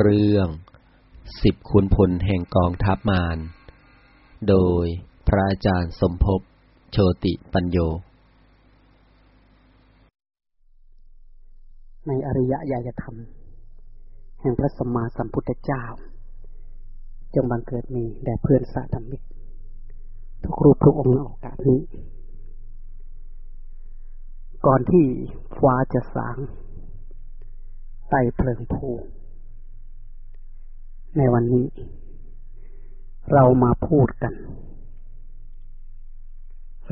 เรื่องสิบขุนพลแห่งกองทัพมาร โดยพระอาจารย์สมภพโชติปัญโย ในอริยญาณธรรม แห่งพระสัมมาสัมพุทธเจ้า จงบังเกิดมีแด่เพื่อนสาธมิก ทุกรูปทุกองค์ในโอกาสนี้ ก่อนที่ฟ้าจะสางไต่เพลิงภู ในวันนี้ เรามาพูดกัน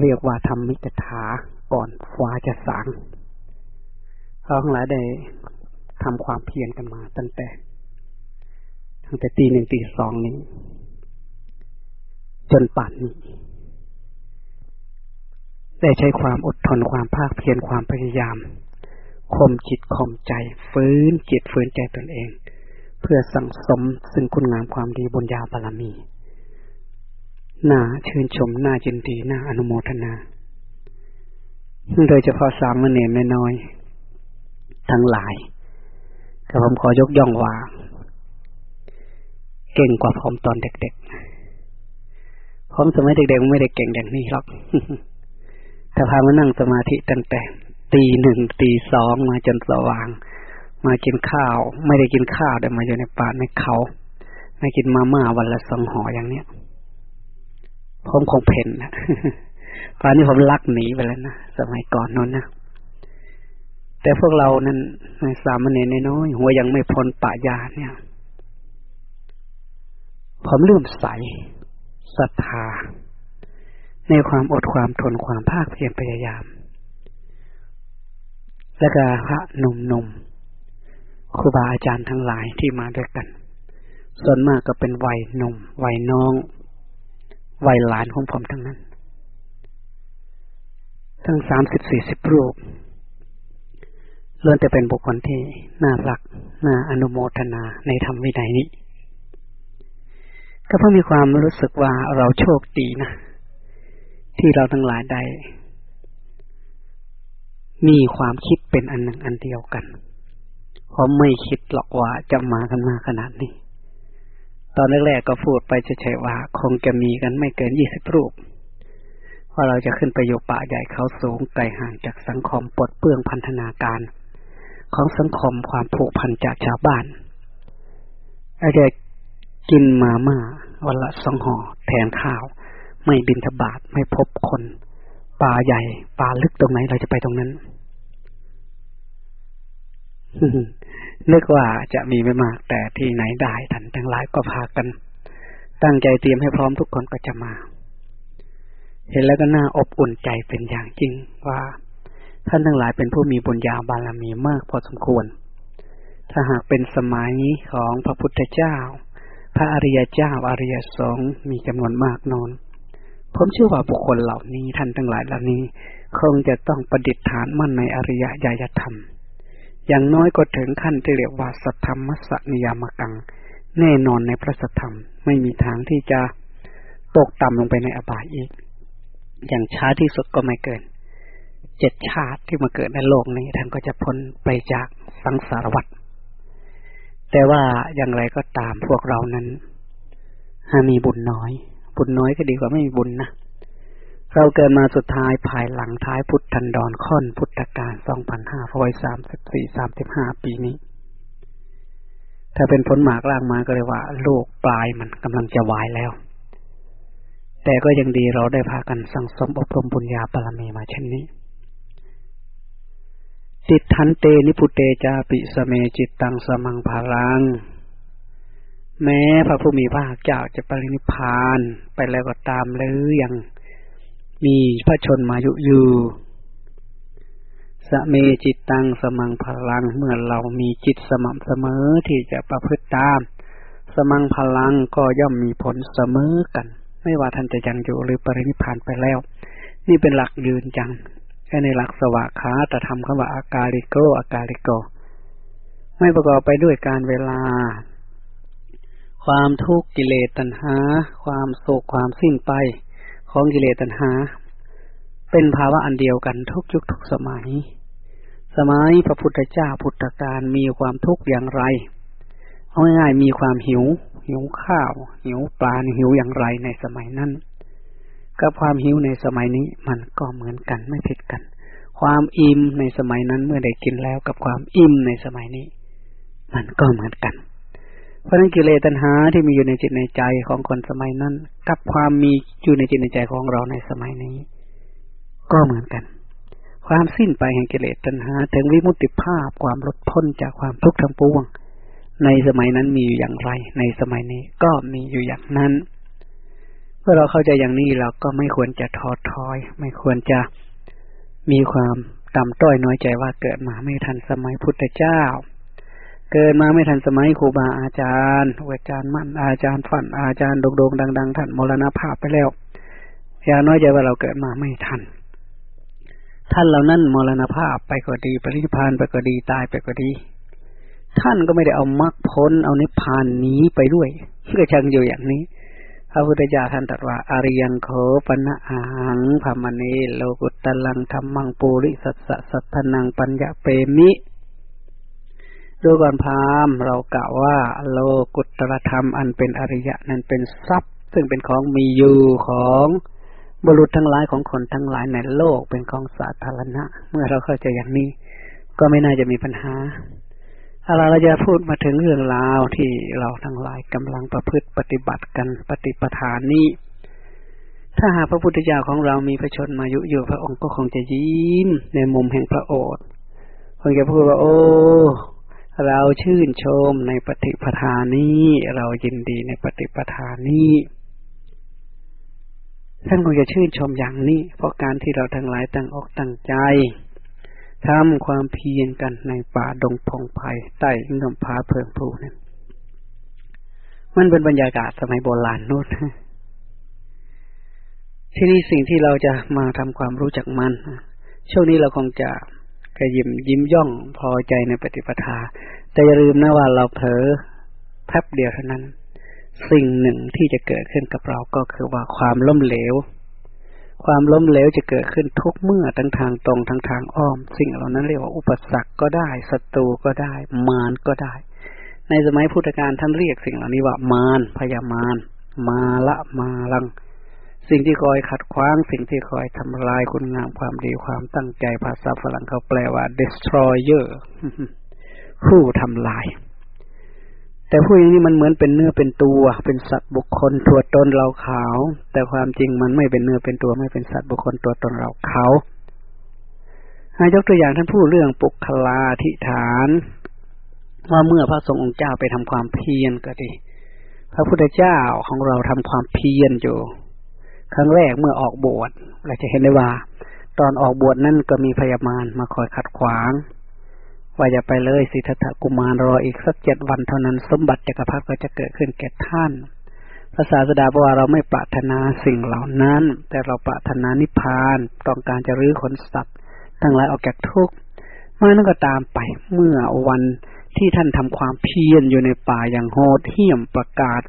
เรียกว่าทำมิตรถาก่อนฟ้าจะสางเราทั้งหลายได้ทำความเพียรกันมาตั้งแต่ ตั้งแต่ตีหนึ่งตีสองนี้ จนป่านนี้ ได้ใช้ความอดทนความภาคเพียรความพยายามข่มจิตข่มใจ ฟื้นจิตฟื้นใจตนเอง เพื่อสั่งสมซึ่งคุณงามความดีบุญาบารมี น่าชื่นชม น่าจินดี น่าอนุโมทนา โดยเฉพาะสามเณรน้อยทั้งหลายก็ผมขอยกย่องว่า เก่งกว่าผมตอนเด็กๆ ผมสมัยเด็กๆไม่ได้เก่งอย่างนี้หรอกแต่พามานั่งสมาธิตั้งแต่ตีหนึ่งตีสองมาจนสว่าง มากินข้าว ไม่ได้กินข้าวแต่มาอยู่ในป่าในเขาไม่กินมาม่าวันละสองห่ออย่างเนี้ยผมคงเพ่นนะป่านนี้ผมลักหนีไปแล้วนะสมัยก่อนนั้นนะแต่พวกเรานั้นในสามเณรน้อยหัวยังไม่พ้นป่ายาเนี่ยผมลืมใสศรัทธา ในความอดความทนความภาคเพียรพยายาม และก็พระหนุ่มๆ ครูบาอาจารย์ทั้งหลายที่มาด้วยกัน ส่วนมากก็เป็นวัยหนุ่มวัยน้อง วัยหลานของผมทั้งนั้น ทั้งสามสิบสี่สิบรูปล้วนแต่เป็นบุคคลที่น่ารัก น่าอนุโมทนาในธรรมวินัยนี้ ก็เพราะมีความรู้สึกว่าเราโชคดีนะ ที่เราทั้งหลายได้มีความคิดเป็นอันหนึ่งอันเดียวกัน เขาไม่คิดหรอกว่าจะมากันมาขนาดนี้ ตอนแรกๆก็พูดไปเฉยๆว่า คงจะมีกันไม่เกินยี่สิบรูปว่าเราจะขึ้นไปอยู่ป่าใหญ่เขาสูงไกลห่างจากสังคมปลดเปื้องพันธนาการ ของสังคมความผูกพันจากชาวบ้านอ้เด็กกินมาม่าวันละสองห่อแทนข้าว ไม่บินทบาทไม่พบคน ป่าใหญ่ ป่าลึกตรงไหนเราจะไปตรงนั้น นึกว่าจะมีไม่มาก แต่ที่ไหนได้ท่านทั้งหลายก็พากัน ตั้งใจเตรียมให้พร้อมทุกคนก็จะมา เห็นแล้วก็น่าอบอุ่นใจเป็นอย่างจริงว่า ท่านทั้งหลายเป็นผู้มีบุญญาบารมีมากพอสมควร ถ้าหากเป็นสมัยของพระพุทธเจ้า พระอริยเจ้าอริยสงฆ์มีจำนวนมากนอนผมเชื่อว่าบุคคลเหล่านี้ท่านทั้งหลายเหล่านี้ คงจะต้องประดิษฐานมั่นในอริยญาณธรรม อย่างน้อยก็ถึงขั้นที่เรียกว่าสัทธรรมสนิยามกัง แน่นอนในพระสัทธรรมไม่มีทางที่จะตกต่ำลงไปในอบายอีก อย่างช้าที่สุดก็ไม่เกิน เจ็ดชาติที่มาเกิดในโลกนี้ท่านก็จะพ้นไปจากสังสารวัฏแต่ว่าอย่างไรก็ตามพวกเรานั้นหามีบุญน้อย บุญน้อยก็ดีกว่าไม่มีบุญนะ เราเกิดมาสุดท้ายภายหลังท้ายพุทธันดรค่อนพุทธกาลสองพันห้าร้อยสามสิบสี่สามสิบห้าปีนี้ ถ้าเป็นผลหมากรากไม้ก็เรียกว่า โลกปลายมันกำลังจะวายแล้ว แต่ก็ยังดีเราได้พากันสั่งสมอบรมบุญญาบารมีมาเช่นนี้ ติฏฐันเตนิพพุเตจาปิสเมจิตเต สมัง ผลัง แม้พระผู้มีพระภาคเจ้าจะปรินิพพานไปแล้วก็ตามหรือยัง มีพระชนมายุอยู่สเมจิตเต สมัง ผลัง เมื่อเรามีจิตสม่ำเสมอที่จะประพฤติตาม สมัง ผลังก็ย่อมมีผลเสมอกัน ไม่ว่าท่านจะยังอยู่หรือปรินิพพานไปแล้ว นี่เป็นหลักยืนจังแค่ในหลักสวากขาตธรรมคำว่าอากาลิโกอากาลิโก ไม่ประกอบไปด้วยกาลเวลา ความทุกข์กิเลสตัณหา ความโศกความสิ้นไป ของกิเลสตัณหา เป็นภาวะอันเดียวกันทุกยุคทุกสมัย สมัยพระพุทธเจ้าพุทธการมีความทุกข์อย่างไรเอาง่ายๆมีความหิว หิวข้าว หิวปลาหิวอย่างไรในสมัยนั้นกับความหิวในสมัยนี้มันก็เหมือนกันไม่ผิดกัน ความอิ่มในสมัยนั้นเมื่อได้กินแล้วกับความอิ่มในสมัยนี้ มันก็เหมือนกัน เพราะนั้นกิเลสตัณหาที่มีอยู่ในจิตในใจของคนสมัยนั้น กับความมีอยู่ในจิตในใจของเราในสมัยนี้ ก็เหมือนกัน ความสิ้นไปแห่งกิเลสตัณหา ถึงวิมุตติภาพความลดพ้นจากความทุกข์ทั้งปวง ในสมัยนั้นมีอยู่อย่างไร ในสมัยนี้ก็มีอยู่อย่างนั้นเมื่อเราเข้าใจอย่างนี้เราก็ไม่ควรจะท้อถอย ไม่ควรจะมีความต่ำต้อยน้อยใจว่าเกิดมาไม่ทันสมัยพุทธเจ้า เกิดมาไม่ทันสมัยครูบาอาจารย์อาจารย์มั่นอาจารย์ฝันอาจารย์โด่งๆดัง ๆ ท่านมรณภาพไปแล้วอย่าน้อยใจว่าเราเกิดมาไม่ทัน ท่านเหล่านั้นมรณภาพไปก็ดีปริพานไปก็ดีตายไปก็ดี ท่านก็ไม่ได้เอามรรคพ้นเอานิพพานนี้ไปด้วยก็ชังอยู่อย่างนี้พระพุทธเจ้าท่านตรัสว่าอาริยังโขปนะอาหังพามณีโลกุตตลังธรรมังปุริสัสสะสัทธนังปัญญาเปมิ ดูก่อนพามเรากล่าวว่า โลกุตตรธรรมอันเป็นอริยะนั้นเป็นทรัพย์ ซึ่งเป็นของมีอยู่ของบุรุษทั้งหลายของคนทั้งหลายในโลกเป็นของสาธารณะ เมื่อเราเข้าใจอย่างนี้ ก็ไม่น่าจะมีปัญหาถ้าเราจะพูดมาถึงเรื่องราวที่เราทั้งหลายกำลังประพฤติปฏิบัติกันปฏิปทานนี้ ถ้าหากพระพุทธเจ้าของเรามีพระชนมายุอยู่พระองค์ก็คงจะยิ้มในมุมแห่งพระโอษฐ์คงจะพูดว่าโอ้ เราชื่นชมในปฏิปทานนี้ เรายินดีในปฏิปทานนี้ท่านคงจะชื่นชมอย่างนี้ เพราะการที่เราทั้งหลายตั้งอกตั้งใจทำความเพียรกันในป่าดงพงไพ่ใต้เงื่อมผาเพิงผูนั่นมันเป็นบรรยากาศสมัยโบราณนู่นที่นี่สิ่งที่เราจะมาทำความรู้จักมัน ช่วงนี้เราคงจะ กระยิมยิ้มย่องพอใจในปฏิปทา แต่อย่าลืมนะว่าเราเผลอแป๊บเดียวเท่านั้น สิ่งหนึ่งที่จะเกิดขึ้นกับเราก็คือว่าความล้มเหลว ความล้มเหลวจะเกิดขึ้นทุกเมื่อทั้งทางตรงทั้งทางอ้อม สิ่งเหล่านั้นเรียกว่าอุปสรรคก็ได้ศัตรูก็ได้ มารก็ได้ ในสมัยพุทธกาลท่านเรียกสิ่งเหล่านี้ว่ามารพยามารมาละมาลัง สิ่งที่คอยขัดขวาง สิ่งที่คอยทำลายคุณงามความดีความตั้งใจภาษาฝรั่งเขาแปลว่า destroyer ผู้ทำลาย แต่ผู้อย่างนี้มันเหมือนเป็นเนื้อเป็นตัว เป็นสัตว์บุคคลตัวตนเราเขา แต่ความจริงมันไม่เป็นเนื้อเป็นตัวไม่เป็นสัตว์บุคคลตัวตนเราเขาหายกตัวอย่างท่านพูดเรื่องปุคลาธิฐาน ว่าเมื่อพระสงฆ์องค์เจ้าไปทำความเพียรก็ดี พระพุทธเจ้าของเราทำความเพียรอยู่ ครั้งแรกเมื่อออกบวชเราจะเห็นได้ว่า ตอนออกบวชนั่นก็มีพยามารมาคอยขัดขวาง ว่าอย่าไปเลยสิทธัตถกุมารรออีกสักเจ็ดวันเท่านั้น สมบัติจักรพรรดิก็จะเกิดขึ้นแก่ท่านพระศาสดาบอกว่าเราไม่ปรารถนาสิ่งเหล่านั้น แต่เราปรารถนานิพพานต้องการจะรื้อขนสัตว์ทั้งหลายออกจากทุกข์มานั่นก็ตามไปเมื่อวันที่ท่านทำความเพียรอยู่ในป่าอย่างโหดเหี้ยมประกาศ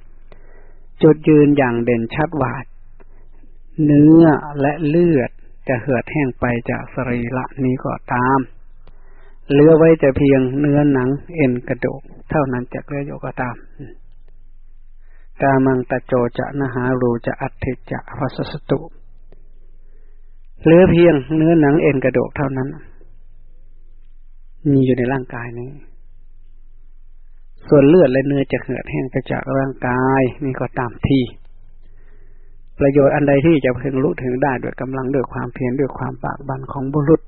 จุดยืนอย่างเด่นชัดว่า เนื้อและเลือดจะเหือดแห้งไปจากสรีระนี้ก็ตาม เหลือไว้แต่เพียงเนื้อหนังเอ็นกระดูกเท่านั้นจะเลืออยู่ก็ตาม กามังตะโจจะนหารูจะอัติจะพัสสตุ เหลือเพียงเนื้อหนังเอ็นกระดูกเท่านั้น มีอยู่ในร่างกายนี้ ส่วนเลือดและเนื้อจะเหือดแห้งไปจากร่างกายนี่ก็ตามที่ ประโยชน์อันใดที่จะพึงรู้ถึงได้ด้วยกำลังด้วยความเพียรด้วยความปากบันของบุรุษ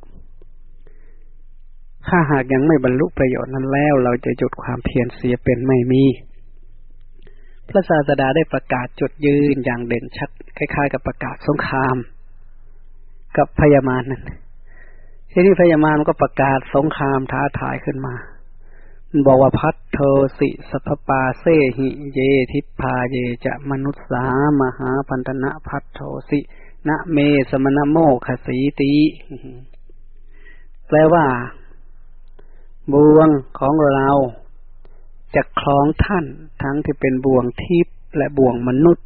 ถ้าหากยังไม่บรรลุประโยชน์นั้นแล้ว เราจะหยุดความเพียรเสียเป็นไม่มี พระศาสดาได้ประกาศจุดยืนอย่างเด่นชัดคล้าย ๆ กับประกาศสงคราม กับพญามารนั่นทีนี้พญามารก็ประกาศสงครามท้าทายขึ้นมา บอกว่าพัทโทสิสัพปาเซหิเยทิพาเยจะมนุษสามหาพันธนะพัทโทสินะเมสมณโมคสีตีแปลว่าบ่วงของเราจะคล้องท่านทั้งที่เป็นบ่วงทิพย์และบ่วงมนุษย์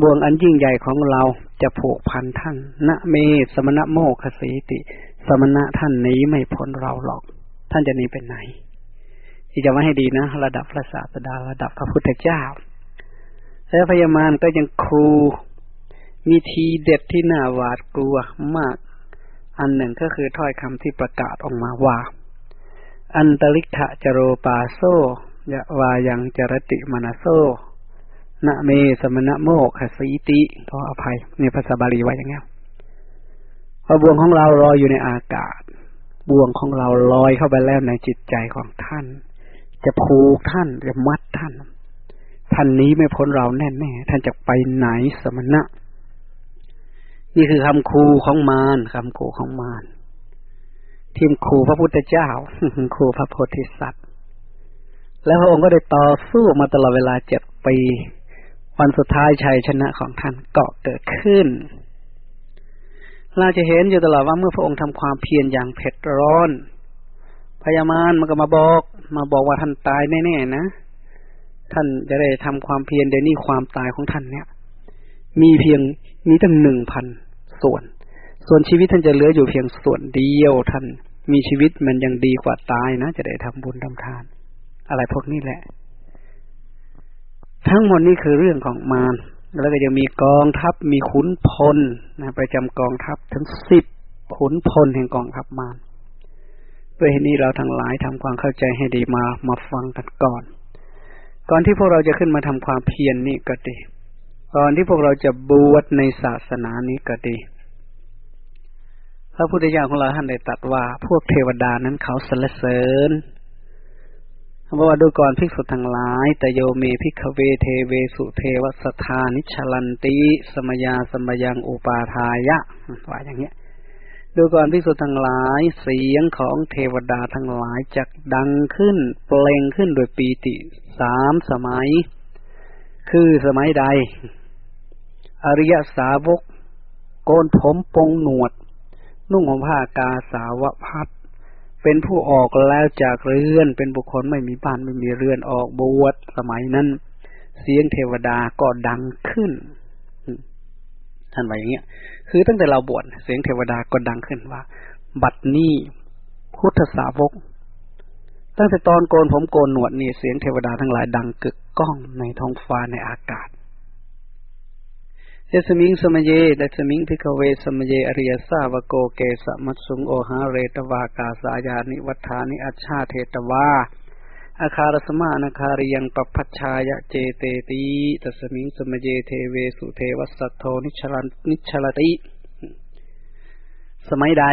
บ่วงอันยิ่งใหญ่ของเราจะผูกพันท่านณเมสมณโมคสีติ สมณะท่านนี้ไม่พ้นเราหรอก ท่านจะหนีไปไหน ที่จะมาให้ดีนะ ระดับพระศาสดาระดับพระพุทธเจ้า แล้วพญามารก็ยังครูมีทีเด็ดที่น่าหวาดกลัวมาก อันหนึ่งก็คือถ้อยคำที่ประกาศออกมาว่า อันตริกะจโรปาโซยะวายังจรติมนาโซนะเมสมณะโมกขสีติขออภัยในภาษาบาลีไว้อย่างเงี้ยพอบ่วงของเราลอยอยู่ในอากาศ บ่วงของเราลอยเข้าไปแล้วในจิตใจของท่าน จะผูกท่านจะมัดท่าน ท่านนี้ไม่พ้นเราแน่แน่ท่านจะไปไหนสมณะ นี่คือคำครูของมารคำครูของมารทีมครูพระพุทธเจ้าครูพระโพธิสัตว์ แล้วพระองค์ก็ได้ต่อสู้มาตลอดเวลาเจ็ดปี วันสุดท้ายชัยชนะของท่านก็เกิดขึ้น เราจะเห็นอยู่ตลอดว่าเมื่อพระองค์ทำความเพียรอย่างเผ็ดร้อน พญามารมันก็มาบอก มาบอกว่าท่านตายแน่ๆนะ ท่านจะได้ทำความเพียรเดี๋ยวนี้ความตายของท่านเนี่ย มีเพียงมีตั้งหนึ่งพันส่วน ส่วนชีวิตท่านจะเหลืออยู่เพียงส่วนเดียวท่าน มีชีวิตมันยังดีกว่าตายนะ จะได้ทำบุญทำทาน อะไรพวกนี้แหละ ทั้งหมดนี้คือเรื่องของมารแล้วก็ยังมีกองทัพมีขุนพลนะประจำกองทัพถึงสิบขุนพลแห่งกองทัพมาร ด้วยเหตุนี้เราทั้งหลายทำความเข้าใจให้ดีมามาฟังกันก่อน ก่อนที่พวกเราจะขึ้นมาทำความเพียรนนี่ก็ดี ก่อนที่พวกเราจะบวชในศาสนานี้ก็ดี พระพุทธเจ้าของเราท่านได้ตรัสว่า พวกเทวดานั้นเขาสรรเสริญเพราะว่าดูก่อนภิกษุทั้งหลายแต่โยเมภิกเวเทเวสุเทวสถานิชลันติ สมยาสมยังอุปาทายะว่าอย่างเงี้ย ดูก่อนภิกษุทั้งหลายเสียงของเทวดาทั้งหลายจะดังขึ้นเปล่งขึ้นโดยปีติสามสมัย คือสมัยใด อริยสาวก โกนผมปงหนวด นุ่งห่มผ้ากาสาวพัดเป็นผู้ออกแล้วจากเรือน เป็นบุคคลไม่มีบ้านไม่มีเรือนออกบวชสมัยนั้น เสียงเทวดาก็ดังขึ้นท่านว่าอย่างเงี้ย คือตั้งแต่เราบวชเสียงเทวดาก็ดังขึ้นว่า บัดนี้พุทธสาวก ตั้งแต่ตอนโกนผมโกนหนวดนี่เสียงเทวดาทั้งหลายดังกึกก้องในท้องฟ้าในอากาศยัสมิงสมเย ยัสมิง ภิกขเวสมเยอริยสาวโกเกสมัสสุงโอหาเรตวากาสายานิวัตถานิอัจฉาเทตวา อคารัสมา อนคาริยังปัพพัชชายะเจเตติ ตัสมิงสมเยเทเวสุเทวสัทโทนิจฉรันนิจฉรติ สมัยใด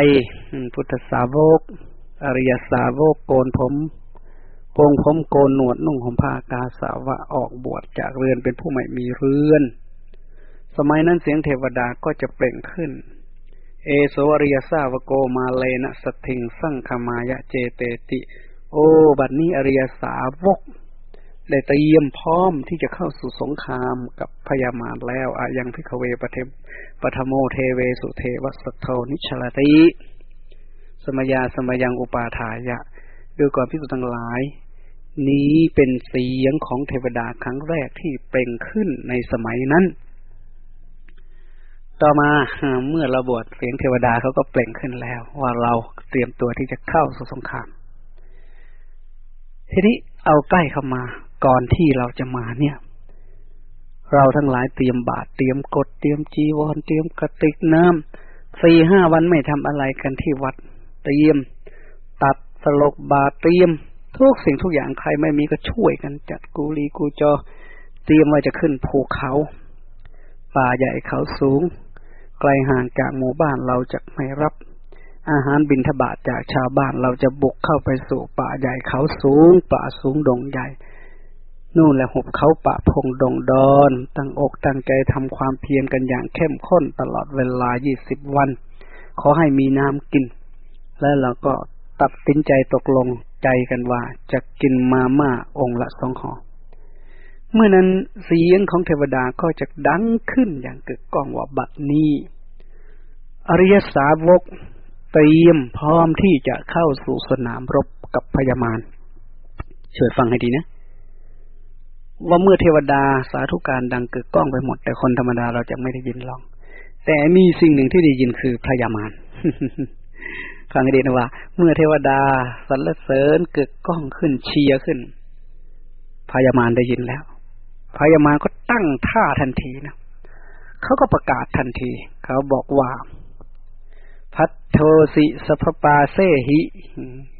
พุทธสาวก อริยสาวกโกนผมโกนผมโกนหนวดนุ่งห่มผ้ากาสาวะออกบวชจากเรือนเป็นผู้ไม่มีเรือน สมัยนั้นเสียงเทวดาก็จะเปล่งขึ้น เอโสอริยสาวโกมาเรนะสัทธิงสังคามายะเจเตติ โอ้บัดนี้อริยสาวกได้เตรียมพร้อมที่จะเข้าสู่สงครามกับพญามารแล้วอยัง ภิกขเวปฐโมปทโมเทเวสุเทวสัทโทนิชลติ สมยาสมยังอุปาทายะดูก่อนพิสุทั้งหลาย นี้เป็นเสียงของเทวดาครั้งแรกที่เปล่งขึ้นในสมัยนั้น ต่อมาเมื่อเราบวชเสียงเทวดาเขาก็เปล่งขึ้นแล้ว ว่าเราเตรียมตัวที่จะเข้าสู่สงคราม ทีนี้เอาใกล้เข้ามา ก่อนที่เราจะมาเนี่ย เราทั้งหลายเตรียมบาตรเตรียมกดเตรียมจีวรเตรียมกระติกน้ำสี่ห้าวันไม่ทำอะไรกันที่วัด เตรียม ตัดสลกบาตรเตรียม ทุกสิ่งทุกอย่างใครไม่มีก็ช่วยกันจัดกูรีกูจอ เตรียมว่าจะขึ้นภูเขาป่าใหญ่เขาสูง ไกลห่างจากหมู่บ้านเราจะไม่รับ อาหารบินทบาทจากชาวบ้านเราจะบุกเข้าไปสู่ป่าใหญ่เขาสูง ป่าสูงดงใหญ่ นู่นแหละหุบเขาป่าพงดงดอน ตั้งอกตั้งใจทำความเพียรกันอย่างเข้มข้นตลอดเวลายี่สิบวัน ขอให้มีน้ำกิน แล้วเราก็ตัดสินใจตกลงใจกันว่าจะกินมาม่าองค์ละสองห่อเมื่อนั้นเสียงของเทวดาก็จะดังขึ้นอย่างกึกก้องว่าบัดนี้ อริยสาวก เตรียมพร้อมที่จะเข้าสู่สนามรบกับพญามารช่วยฟังให้ดีนะ ว่าเมื่อเทวดาสาธุการดังกึกก้องไปหมด แต่คนธรรมดาเราจะไม่ได้ยินหรอกแต่มีสิ่งหนึ่งที่ได้ยินคือพญามารฟังให้ดีนะว่า เมื่อเทวดาสรรเสริญเกิดก้องขึ้นเชียร์ขึ้นพญามารได้ยินแล้วพญามารก็ตั้งท่าทันทีนะเขาก็ประกาศทันที เขาบอกว่า พัทโทสิสภปาเซหิ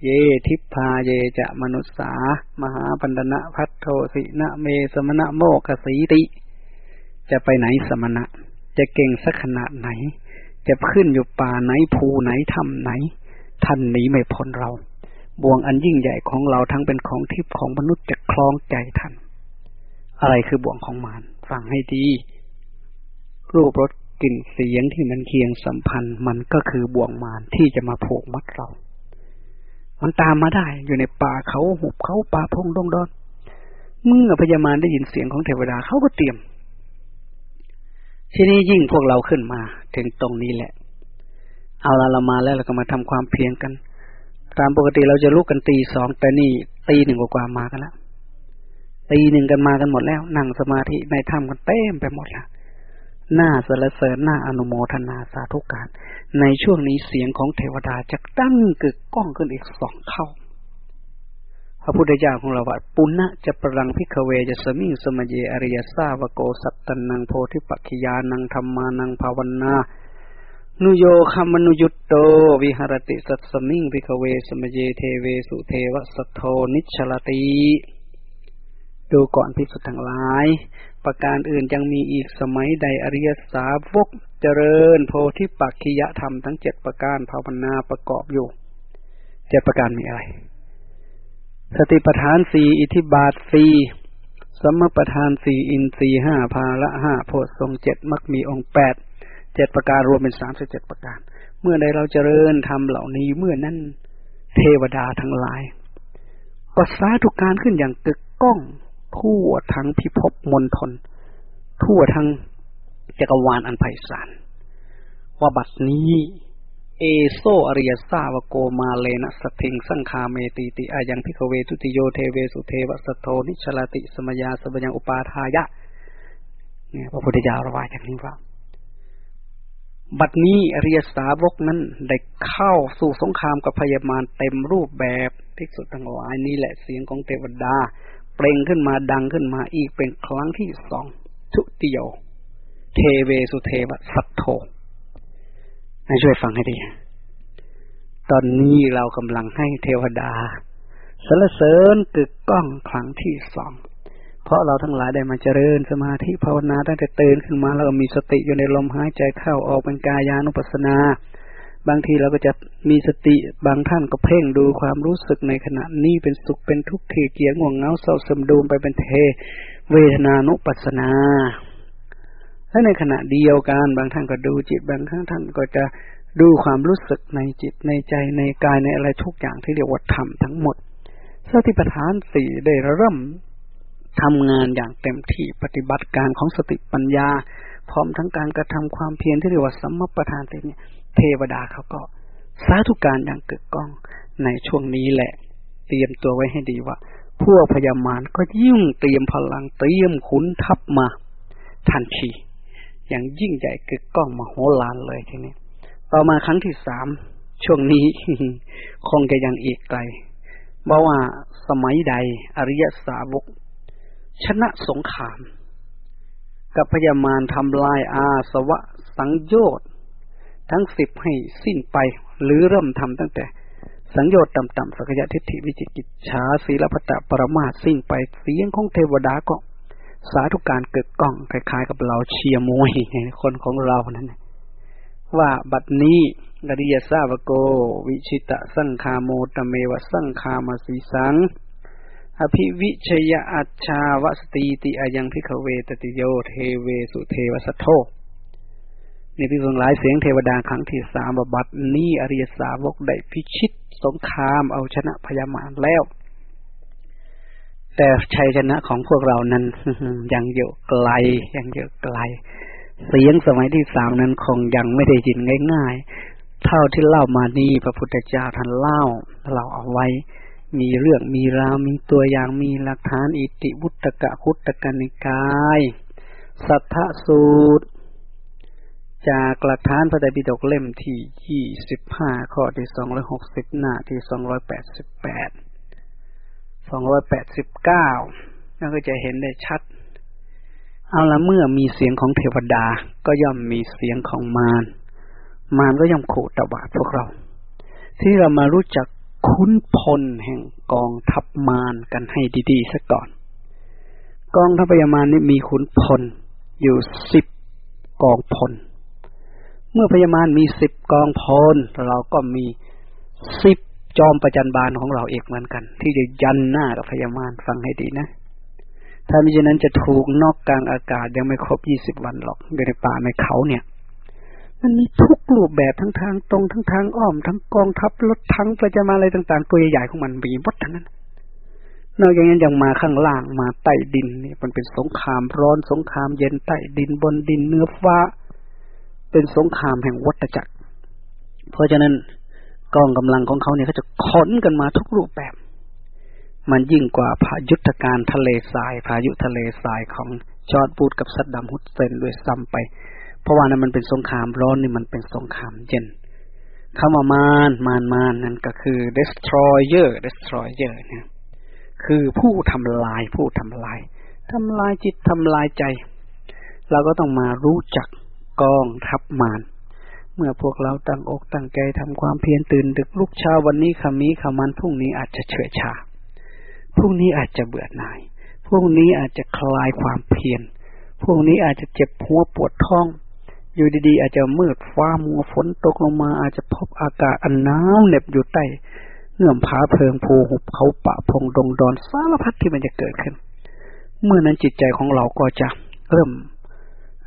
เยทิพาเยจะมนุษสา มหาปันดนะพัทโทสินะเมสมณะโมกสีติ จะไปไหนสมณะ จะเก่งสักขนาดไหน จะขึ้นอยู่ป่าไหนภูไหนถ้ำไหน ท่านหนีไม่พ้นเรา บ่วงอันยิ่งใหญ่ของเราทั้งเป็นของทิพย์ของมนุษย์จะคล้องใจท่าน อะไรคือบ่วงของมารฟังให้ดี รูปรส กลิ่นเสียงที่มันเคียงสัมพันธ์ มันก็คือบ่วงมารที่จะมาผูกมัดเรา มันตามมาได้อยู่ในป่าเขาหุบเขาป่าพงดงดอนเมื่อพญามารได้ยินเสียงของเทวดาเขาก็เตรียม ทีนี้ยิ่งพวกเราขึ้นมา ถึงตรงนี้แหละ เอาละเรามาแล้วเราก็มาทำความเพียงกัน ตามปกติเราจะลุกกันตีสองแต่นี่ตีหนึ่งกว่ามากันแล้วตีหนึ่งกันมากันหมดแล้ว นั่งสมาธิในถ้ำกันเต็มไปหมดแล้ว หน้าสรรเสริญหน้าอนุโมทนาสาธุการ ในช่วงนี้เสียงของเทวดาจะตั้งกึกก้องขึ้นอีกสองเท่า พระพุทธเจ้าของเราว่าปุนะจะปะรัง ภิกขเว ยัสมิงสมเยอริยสาวโกสัตตันนังโพธิปักขิยานังธัมมานังภาวนานุโยคมนุยุตโต วิหรติ ตัสมิง ภิกขเวสมเยเทเวสุเทวสัทโทนิชลติ ดูก่อนพิสุทั้งหลาย ประการอื่นยังมีอีกสมัยใดอริยสาวกเจริญ โพธิปักขิยธรรมทั้งเจ็ดประการภาวนาประกอบอยู่เจ็ดประการมีอะไร สติปัฏฐานสี่อิทิบาทสี่สมประทานสี่อินทรีห้าภาละห้าโพชฌงเจ็ดมักมีองค์แปดเจ็ดประการรวมเป็นสามสิบเจ็ดประการ เมื่อใดเราเจริญทำเหล่านี้เมื่อนั้นเทวดาทั้งหลายก็สาธุการขึ้นอย่างกึกก้อง ทั่วทั้งพิภพมณฑลทั่วทั้งจักรวาลอันไพศาลว่าบัดนี้ เอโส อริยสาวโกมาเรนะสัทธิงสังคาเมตีติ อยัง ภิกขเวทุติโยเทเวสุเทวสัทโทนิจฉรติสมยาสมยังอุปาทายะ เนี่ยพระพุทธเจ้าระบายจากนี้ว่าบัดนี้อริยสาวกนั้นได้เข้าสู่สงครามกับพยามารเต็มรูปแบบที่สุดทั้งหลายนี่แหละเสียงของเทวดา เปล่งขึ้นมาดังขึ้นมาอีกเป็นครั้งที่สองทุติโยเทเวสุเทวสัตโธให้ช่วยฟังให้ดี ตอนนี้เรากำลังให้เทวดาสรรเสริญกึกก้องครั้งที่สอง เพราะเราทั้งหลายได้มาเจริญสมาธิภาวนาตั้งแต่ตื่นขึ้นมาแล้วมีสติอยู่ในลมหายใจเข้าออกเป็นกายานุปัสสนา บางทีเราก็จะมีสติบางท่านก็เพ่งดูความรู้สึกในขณะนี้เป็นสุขเป็นทุกข์ขีเกียงง่วงเงาเศร้าสมดูมไปเป็นเท เวทนานุปัสนาและในขณะเดียวกันบางท่านก็ดูจิตบางครั้งท่านก็จะดูความรู้สึกในจิตในใจในกายในอะไรทุกอย่างที่เรียกว่าธรรมทั้งหมดสติปัฏฐานสี่ได้เริ่มทำงานอย่างเต็มที่ปฏิบัติการของสติปัญญา พร้อมทั้งการกระทำความเพียรที่เรียกว่าสัมมปทานเนี่ย เทวดาเขาก็สาธุการอย่างเกิดก้องในช่วงนี้แหละ เตรียมตัวไว้ให้ดีว่าพวกพญามารก็ยิ่งเตรียมพลังเตรียมขุนทัพมา ทันทีอย่างยิ่งใหญ่เกิดก้องมาโหฬารเลยทีนี้ต่อมาครั้งที่สามช่วงนี้ คงจะยังอีกไกลเพราะว่าสมัยใดอริยสาวก ชนะสงคราม กับพญามารทำลายอาสวะสังโยชน์ ทั้งสิบให้สิ้นไป หรือเริ่มทำตั้งแต่ สังโยชน์ต่ำๆสักยะทิฏฐิวิจิกิจฉาศีลพัตตปรมาสิ้นไปเสียงของเทวดาก็ สาธุการเกิดกล้องคล้ายๆ กับเราเชียร์มวยคนของเรานั้นว่าบัดนี้อริยสาวโก วิชิตะสังคาโมตเมวสังคามาสีสังอภิวิชยอัชาวสตีติอายังพิขเวตติโยเทเวสุเทวสัทโธ นี่พี่ฟังหลายเสียงเทวดาครั้งที่สามบัดนี้อริยสาวกได้พิชิตสงครามเอาชนะพญามารแล้ว แต่ชัยชนะของพวกเรานั้นยังอยู่ไกลยังอยู่ไกล เสียงสมัยที่สามนั้นคงยังไม่ได้ยินง่าย ๆ เท่าที่เล่ามานี่พระพุทธเจ้าท่านเล่าเราเอาไว้ มีเรื่องมีราวมีตัวอย่างมีหลักฐานอิติวุตกะคุตกนิกาย สัทธสูตร จากหลักฐานพระไตรปิฎกเล่มที่ยี่สิบห้าข้อที่สองร้อยหกสิบหน้าที่สองร้อยแปดสิบแปดสองร้อยแปดสิบเก้านั่นก็จะเห็นได้ชัด เอาละเมื่อมีเสียงของเทวดาก็ย่อมมีเสียงของมารมารก็ย่อมขู่ตวาดพวกเรา ที่เรามารู้จักคุ้นพลแห่งกองทัพมารกันให้ดีๆซะก่อน กองทัพพยามารนี่มีขุนพลอยู่สิบกองพล เมื่อพญามารมีสิบกองพลเราก็มีสิบจอมประจันบานของเราเอกเหมือนกัน ที่จะยันหน้ากับพญามารฟังให้ดีนะ ถ้ามิฉะนั้นจะถูกนอกกลางอากาศยังไม่ครบยี่สิบวันหรอกอยู่ในป่าในเขาเนี่ย มันมีทุกรูปแบบทั้งทางตรงทั้งทางอ้อมทั้งกองทัพรถทั้งประจามาอะไรต่าง ๆ ตัวใหญ่ๆของมันมีหมดทั้งนั้น นอกจากนั้นยังมาข้างล่างมาใต้ดินนี่มันเป็นสงครามร้อนสงครามเย็นใต้ดินบนดินเนื้อฟ้า เป็นสงครามแห่งวัฏจักร เพราะฉะนั้นกองกำลังของเขาเนี่ยเขาจะขนกันมาทุกรูปแบบ มันยิ่งกว่าพายุทธการทะเลทราย พายุทะเลทรายของจอร์ดบูดกับซัดดัมฮุสเซนด้วยซ้ำไป เพราะว่านั้นมันเป็นสงครามร้อนนี่มันเป็นสงครามเย็นคำว่ามารมารมารนั่นก็คือ destroyer destroyer เนี่ยคือผู้ทำลายผู้ทำลายทำลายจิตทำลายใจ เราก็ต้องมารู้จัก กองทัพมารเมื่อพวกเราตั้งอกตั้งใจทำความเพียรตื่นดึกลุกเช้าวันนี้คำนี้คำมันพรุ่งนี้อาจจะเฉื่อยชาพรุ่งนี้อาจจะเบื่อหน่ายพรุ่งนี้อาจจะคลายความเพียรพรุ่งนี้อาจจะเจ็บหัวปวดท้อง อยู่ดีๆ อาจจะมืดฟ้ามัวฝนตกลงมาอาจจะพบอากาศอันหนาวเหน็บอยู่ใต้เงื่อมผาเพลิงภูหุบเขาปะพงดงดอนสารพัดที่มันจะเกิดขึ้น เมื่อนั้นจิตใจของเราก็จะเริ่ม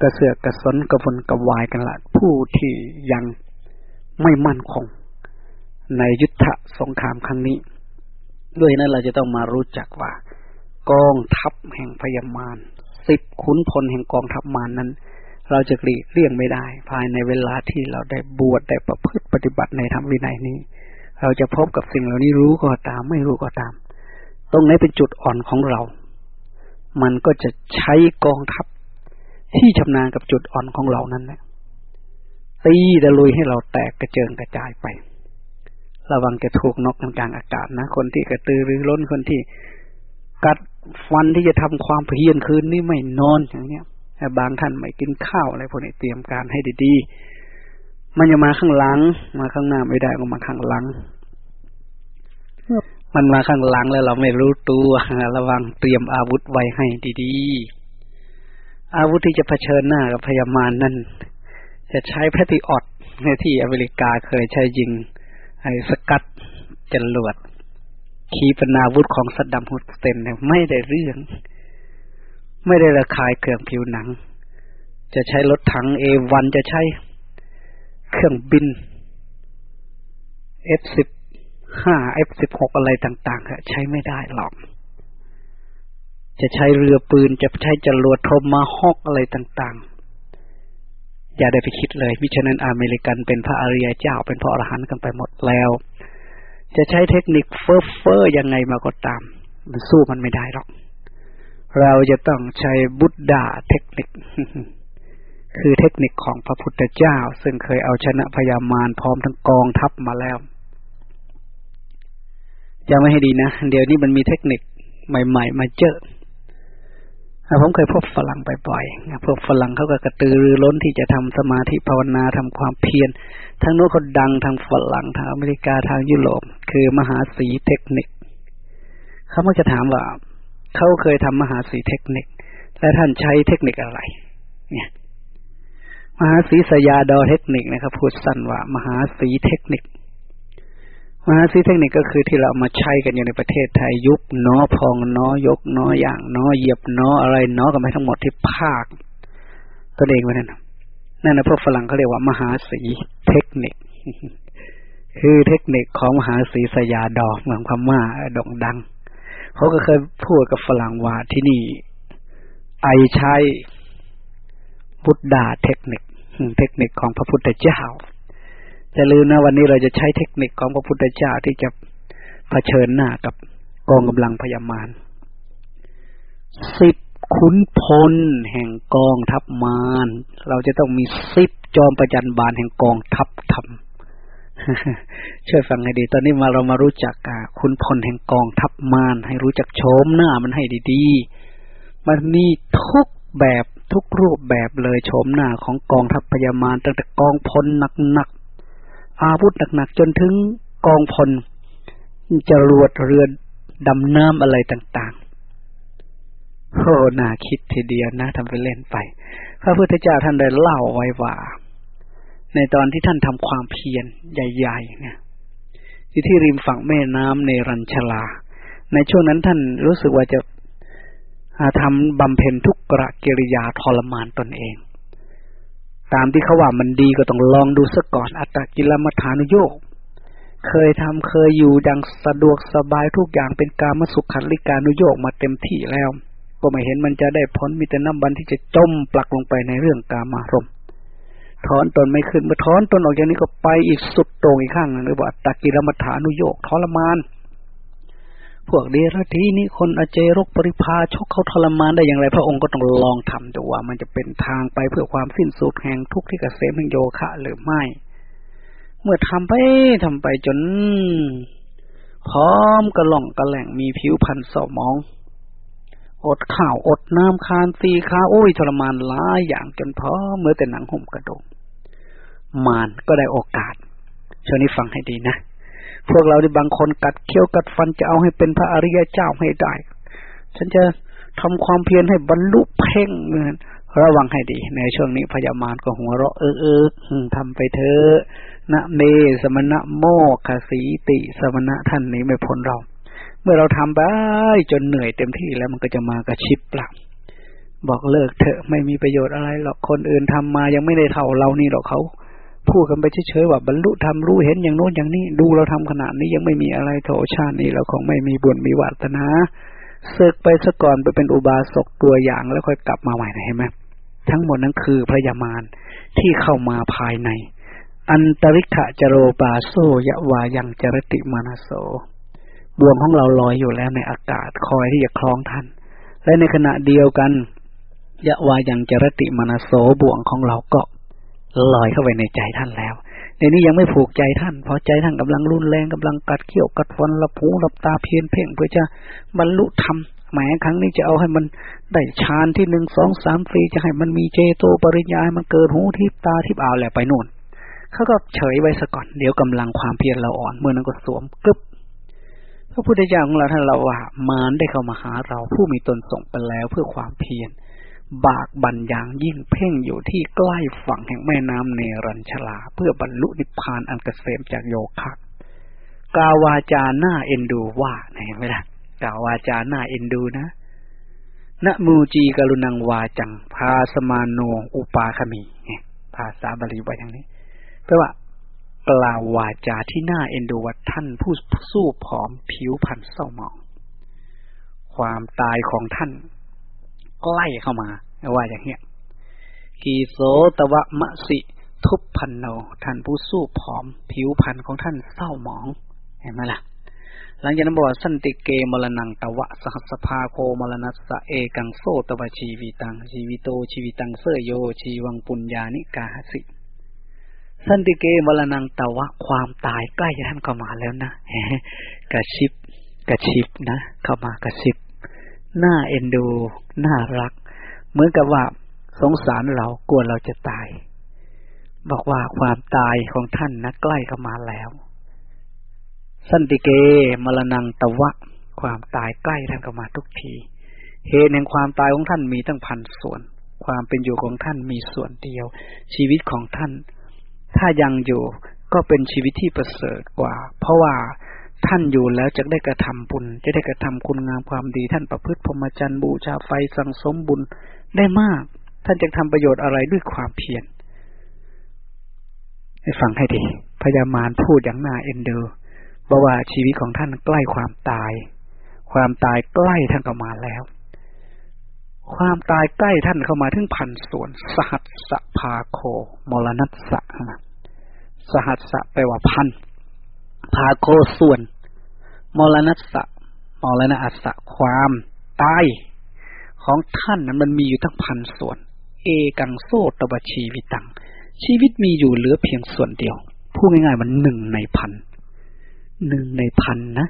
กระเสือกกระสนกระวนกระวายกันละผู้ที่ยังไม่มั่นคง ในยุทธสงครามครั้งนี้ ด้วยนั้นเราจะต้องมารู้จักว่า กองทัพแห่งพยามารสิบขุนพลแห่งกองทัพมารนั้น เราจะกลีกเลี่ยงไม่ได้ ภายในเวลาที่เราได้บวชได้ประพฤติปฏิบัติในธรรมวินัยนี้ เราจะพบกับสิ่งเหล่านี้รู้ก็ตามไม่รู้ก็ตาม ตรงไหนเป็นจุดอ่อนของเรา มันก็จะใช้กองทัพ ที่ชำนาญกับจุดอ่อนของเรานั้นแหละตีตะลุยให้เราแตกกระเจิงกระจายไประวังจะถูกนกกลางอากาศนะ คนที่กระตือรือร้นคนที่กัดฟันที่จะทำความเพียรคืนนี้ไม่นอนอย่างเนี้ยบางท่านไม่กินข้าวอะไรพวกนี้เตรียมการให้ดีๆ มันจะมาข้างหลัง มาข้างหน้าไม่ได้ก็มาข้างหลัง มันมาข้างหลังแล้วเราไม่รู้ตัวระวังเตรียมอาวุธไว้ให้ดีๆ อาวุธที่จะเผชิญหน้ากับพยามารนั่นจะใช้แพทิออดในที่อเมริกาเคยใช้ยิง ไอ้สกัดจรวดขีปนาวุธของสัดดัมฮุสเซนเนี่ยไม่ได้เรื่อง ไม่ได้ระคายเครื่องผิวหนัง จะใช้รถถังเอวันจะใช้เครื่องบิน F15 F16 อะไรต่างๆใช้ไม่ได้หรอก จะใช้เรือปืนจะใช้จรวดโทมาฮอกอะไรต่าง ๆ อย่าได้ไปคิดเลยมิฉะนั้นอเมริกันเป็นพระอริยเจ้า เป็นพระอรหันต์กันไปหมดแล้ว จะใช้เทคนิค perfect ยังไงมาก็ตาม มันสู้มันไม่ได้หรอก เราจะต้องใช้ Buddha technique คือเทคนิคของพระพุทธเจ้า ซึ่งเคยเอาชนะพญามารพร้อมทั้งกองทัพมาแล้วยังไม่ให้ดีนะ เดี๋ยวนี้มันมีเทคนิคใหม่ ๆ มาเจอ ผมเคยพบฝรั่งบ่อยๆพวกฝรั่งเขาก็กระตือรือร้นที่จะทำสมาธิภาวนาทำความเพียร ทั้งโน้นเขาดังทางฝรั่งทางอเมริกาทางยุโรป คือมหาสีเทคนิค เขามักจะถามว่าเขาเคยทำมหาสีเทคนิค และท่านใช้เทคนิคอะไร เนี่ย มหาสีสยาดอเทคนิคนะครับพูดสั้นว่ามหาสีเทคนิค มหาสีเทคนิคก็คือที่เรามาใช้กันอยู่ในประเทศไทยยุบน้อพองน้อยกน้ออย่างน้อเหยียบน้ออะไรน้อกันไปทั้งหมดที่ภาคตัวเองไว้นั่นนั่นนะพวกฝรั่งเขาเรียกว่ามหาสีเทคนิค คือเทคนิคของมหาสีสยาดอกเมืองพม่าด่งดัง เขาก็เคยพูดกับฝรั่งว่าที่นี่ ไอใช้บุตดาเทคนิค เทคนิคของพระพุทธเจ้า จะลืมนะวันนี้เราจะใช้เทคนิคของพระพุทธเจ้าที่จะเผชิญหน้ากับกองกำลังพยามารสิบขุนพลแห่งกองทัพมารเราจะต้องมีสิบจอมประจันบานแห่งกองทัพธรรมช่วยฟังให้ดี ตอนนี้มาเรามารู้จักคุณพลแห่งกองทัพมารให้รู้จักโฉมหน้ามันให้ดีๆ มันมีทุกแบบทุกรูปแบบเลยโฉมหน้าของกองทัพพญามารตั้งแต่กองพลหนัก อาวุธหนักๆจนถึงกองพลจรวดเรือดำน้ำอะไรต่างๆโหน่าคิดทีเดียวนะทำไปเล่นไป พระพุทธเจ้าท่านได้เล่าไว้ว่า ในตอนที่ท่านทำความเพียรใหญ่ๆเนี่ยที่ที่ริมฝั่งแม่น้ำในรัญชลา ในช่วงนั้นท่านรู้สึกว่าจะทำบำเพ็ญทุกกระกิริยาทรมานตนเอง ตามที่เขาว่ามันดีก็ต้องลองดูสักก่อน อัตตกิลมัฐานุโยกเคยทำเคยอยู่ดังสะดวกสบายทุกอย่างเป็นการมสุขันลิการนุโยกมาเต็มที่แล้ว ก็ไม่เห็นมันจะได้พ้นมีแต่น้ำบันที่จะจมปลักลงไปในเรื่องกามารมถอนตนไม่ขึ้นเมื่อถอนตนออกอย่างนี้ก็ไปอีกสุดตรงอีกข้างนึงหรือว่าตะกิรมัฐานุโยกทรมาน พวกเดรัจฉีนี่คนอเจรกปริพาชกเขาทรมานได้อย่างไร พระองค์ก็ต้องลองทำดูว่ามันจะเป็นทางไปเพื่อความสิ้นสุดแห่งทุกข์ที่กเกษมแห่งโยคะหรือไม่ เมื่อทำไปทำไปจนพร้อมกระหล่องกระแหล่งมีผิวพันธุ์สมอง อดข้าวอดน้ำคานตีขาโอ้ยทรมานหลายอย่างจนพร้อมเมื่อแต่หนังห่มกระดงมานก็ได้โอกาสช่วงนี้ฟังให้ดีนะ พวกเราที่บางคนกัดเคี้ยวกัดฟันจะเอาให้เป็นพระอริยเจ้าให้ได้ ฉันจะทำความเพียรให้บรรลุเพ่งเงินระวังให้ดี ในช่วงนี้พญามารก็หัวเราะเออเออทำไปเถอะนะเมสมณะโมคสีติสมณะท่านนี้ไม่พ้นเรา เมื่อเราทำไปจนเหนื่อยเต็มที่แล้วมันก็จะมากระชิบหลังบอกเลิกเถอะไม่มีประโยชน์อะไรหรอกคนอื่นทำมายังไม่ได้เท่าเรานี่หรอกเขา พูดกันไปเฉยๆว่าบรรลุทำรู้เห็นอย่างโน้นอย่างนี้ ดูเราทำขนาดนี้ยังไม่มีอะไรโถชาตินี้เราคงไม่มีบุญมีวัฒนาเสกไปซะก่อนไปเป็นอุบาสกตัวอย่างแล้วค่อยกลับมาใหม่นะเห็นไหมทั้งหมดนั้นคือพระยามารที่เข้ามาภายใน อันตริกะจโรปาโซยะวายังจรติมานาโสบ่วงของเราลอยอยู่แล้วในอากาศคอยที่จะคล้องท่าน และในขณะเดียวกันยะวายังจรติมานาโสบ่วงของเราก็ ลอยเข้าไปในใจท่านแล้ว ในนี้ยังไม่ผูกใจท่าน เพราะใจท่านกำลังรุนแรงกำลังกัดเขี้ยวกัดฟันละหูลับตาเพียนเพ่งเพื่อจะบรรลุธรรมหมายครั้งนี้จะเอาให้มันได้ฌานที่หนึ่งสองสามสี่จะให้มันมีเจโตปริญญาให้มันเกิดหูทิพตาทิพอ่าวแหละไปโน่นเขาก็เฉยไว้ซะก่อนเดี๋ยวกำลังความเพียรเราอ่อนเมื่อนั้นก็สวมกึบพระพุทธเจ้าของเราท่านเราว่ามารได้เข้ามาหาเราผู้มีตนส่งไปแล้วเพื่อความเพียร บากบันอย่างยิ่งเพ่งอยู่ที่ใกล้ฝั่งแห่งแม่น้ำเนรัญชลา เพื่อบรรลุนิพพานอันเกษมจากโยคะกาวาจาหน้าเอ็นดูว่าเห็นไหมล่ะกาวาจาหน้าเอ็นดูนะนะมูจีกรุณังวาจัง พาสมาโนอุปาคมีภาษาบาลีไว้ทางนี้แปลว่ากล่าววาจาที่น่าเอ็นดูว่าท่านผู้สู้ผอมผิวพันเศร้าหมอง ความตายของท่าน ใกล้เข้ามาว่าอย่างเงี้ยกีโสตวะมะสิ ทุพพันโนท่านผู้สู้ผอม ผิวพันของท่านเศร้าหมอง เห็นไหมล่ะ หลังจากนั้นบอกสันติเกมรนังตวะสหัสภาโคมรณัสเอกังโซตวะชีวิตัง ชีวิโตชีวิตังเสยโย ชีวังปุญญานิกาสิสันติเกมรณังตวะความตายใกล้จะท่านเข้ามาแล้วนะกระชิบกระชิบนะ เข้ามากระชิบ น้าเอ็นดู น่ารัก เหมือนกับว่าสงสารเรากลัวเราจะตาย บอกว่าความตายของท่านนะใกล้เข้ามาแล้ว สันติเกมรณังตวะ ความตายใกล้ท่านเข้ามาทุกทีเหตุแห่งความตายของท่านมีตั้งพันส่วน ความเป็นอยู่ของท่านมีส่วนเดียว ชีวิตของท่าน ถ้ายังอยู่ก็เป็นชีวิตที่ประเสริฐกว่า เพราะว่า ท่านอยู่แล้วจะได้กระทำบุญ จะได้กระทำคุณงามความดี ท่านประพฤติพรหมจรรย์บูชาไฟสังสมบุญได้มาก ท่านจะทำประโยชน์อะไรด้วยความเพียรให้ฟังให้ดีพญามารพูดอย่างน่าเอ็นดูบอกว่าชีวิตของท่านใกล้ความตาย ความตายใกล้ท่านก็มาแล้ว ความตายใกล้ท่านเข้ามาถึงพันส่วน สหัสสภาโค มรณัสสะสหัสสะแปลว่าพัน พาโคส่วน มรณะสะมรณะอัสสะความตายของท่านนั้นมันมีอยู่ตั้งพันส่วน เอกังโซตบชีวิตัง ชีวิตมีอยู่เหลือเพียงส่วนเดียว พูดง่ายๆมันหนึ่งในพันหนึ่งในพันนะ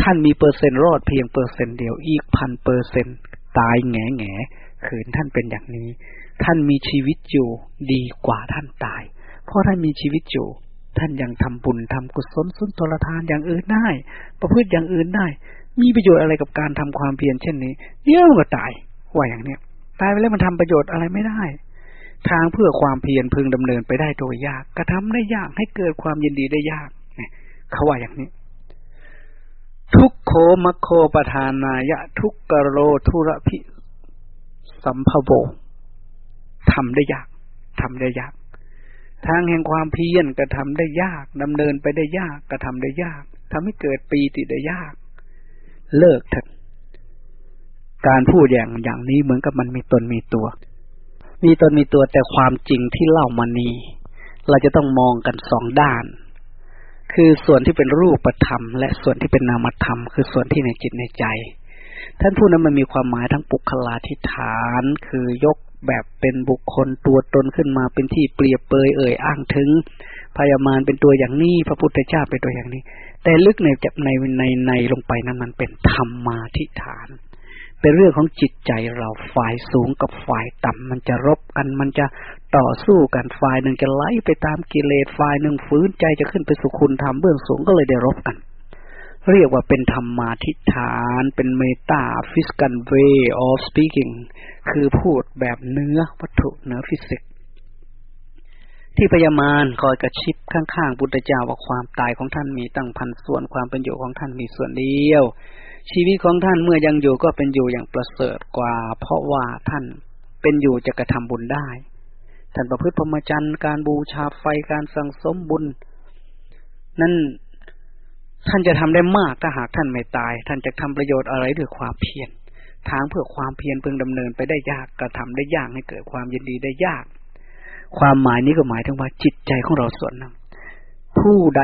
ท่านมีเปอร์เซ็นต์รอดเพียงเปอร์เซ็นต์เดียวอีกพันเปอร์เซ็นต์ตายแง่แง่ขืนท่านเป็นอย่างนี้ ท่านมีชีวิตอยู่ดีกว่าท่านตาย เพราะท่านมีชีวิตอยู่ ท่านยังทำบุญทำกุศลสุนทรทานอย่างอื่นได้ ประพฤติอย่างอื่นได้ มีประโยชน์อะไรกับการทำความเพียรเช่นนี้ เดี๋ยวก็ตายว่าอย่างเนี้ยตายไปแล้วมันทำประโยชน์อะไรไม่ได้ ทางเพื่อความเพียรพึงดำเนินไปได้โดยยาก กระทำได้ยากให้เกิดความยินดีได้ยากเขาว่าอย่างนี้ ทุกโคมโคปทานายะ ทุกกโรทุระพิสัมภโวทำได้ยากทำได้ยาก ทางแห่งความเพียรกระทำได้ยากดำเนินไปได้ยากกระทำได้ยากทำให้เกิดปีติได้ยาก เลิกเถอะการพูดอย่างอย่างนี้เหมือนกับมันมีตนมีตัว มีตนมีตัวแต่ความจริงที่เล่ามานี้ เราจะต้องมองกันสองด้าน คือส่วนที่เป็นรูปธรรม และส่วนที่เป็นนามธรรม คือส่วนที่ในจิตในใจ ท่านพูดนั้นมันมีความหมายทั้งปุคลาธิฐาน คือยก แบบเป็นบุคคลตัวตนขึ้นมาเป็นที่เปรียบเปยเอ่ยอ้างถึงพยามารเป็นตัวอย่างนี้พระพุทธเจ้าเป็นตัวอย่างนี้ แต่ลึกในในในในลงไปนั้นมันเป็นธรรมาธิฐาน เป็นเรื่องของจิตใจเราฝ่ายสูงกับฝ่ายต่ำมันจะรบกันมันจะต่อสู้กันฝ่ายหนึ่งจะไล่ไปตามกิเลสฝ่ายหนึ่งฝืนใจจะขึ้นไปสู่คุณธรรมเบื้องสูงก็เลยได้รบกัน เรียกว่าเป็นธรรมาธิษฐาน เป็น metaphysical way of speaking คือพูดแบบเนื้อวัตถุเนื้อฟิสิกส์ที่พญามารคอยกระซิบข้างๆพุทธเจ้าว่าความตายของท่านมีตั้งพันส่วนความเป็นอยู่ของท่านมีส่วนเดียว ชีวิตของท่านเมื่อยังอยู่ก็เป็นอยู่อย่างประเสริฐกว่า เพราะว่าท่านเป็นอยู่จะกระทำบุญได้ ท่านประพฤติพรหมจรรย์การบูชาไฟการสังสมบุญ นั่น ท่านจะทำได้มากถ้าหากท่านไม่ตาย ท่านจะทำประโยชน์อะไรด้วยความเพียรทางเพื่อความเพียรเพิ่งดำเนินไปได้ยากกระทำได้ยากให้เกิดความยินดีได้ยาก ความหมายนี้ก็หมายถึงว่าจิตใจของเราส่วนหนึ่งผู้ใด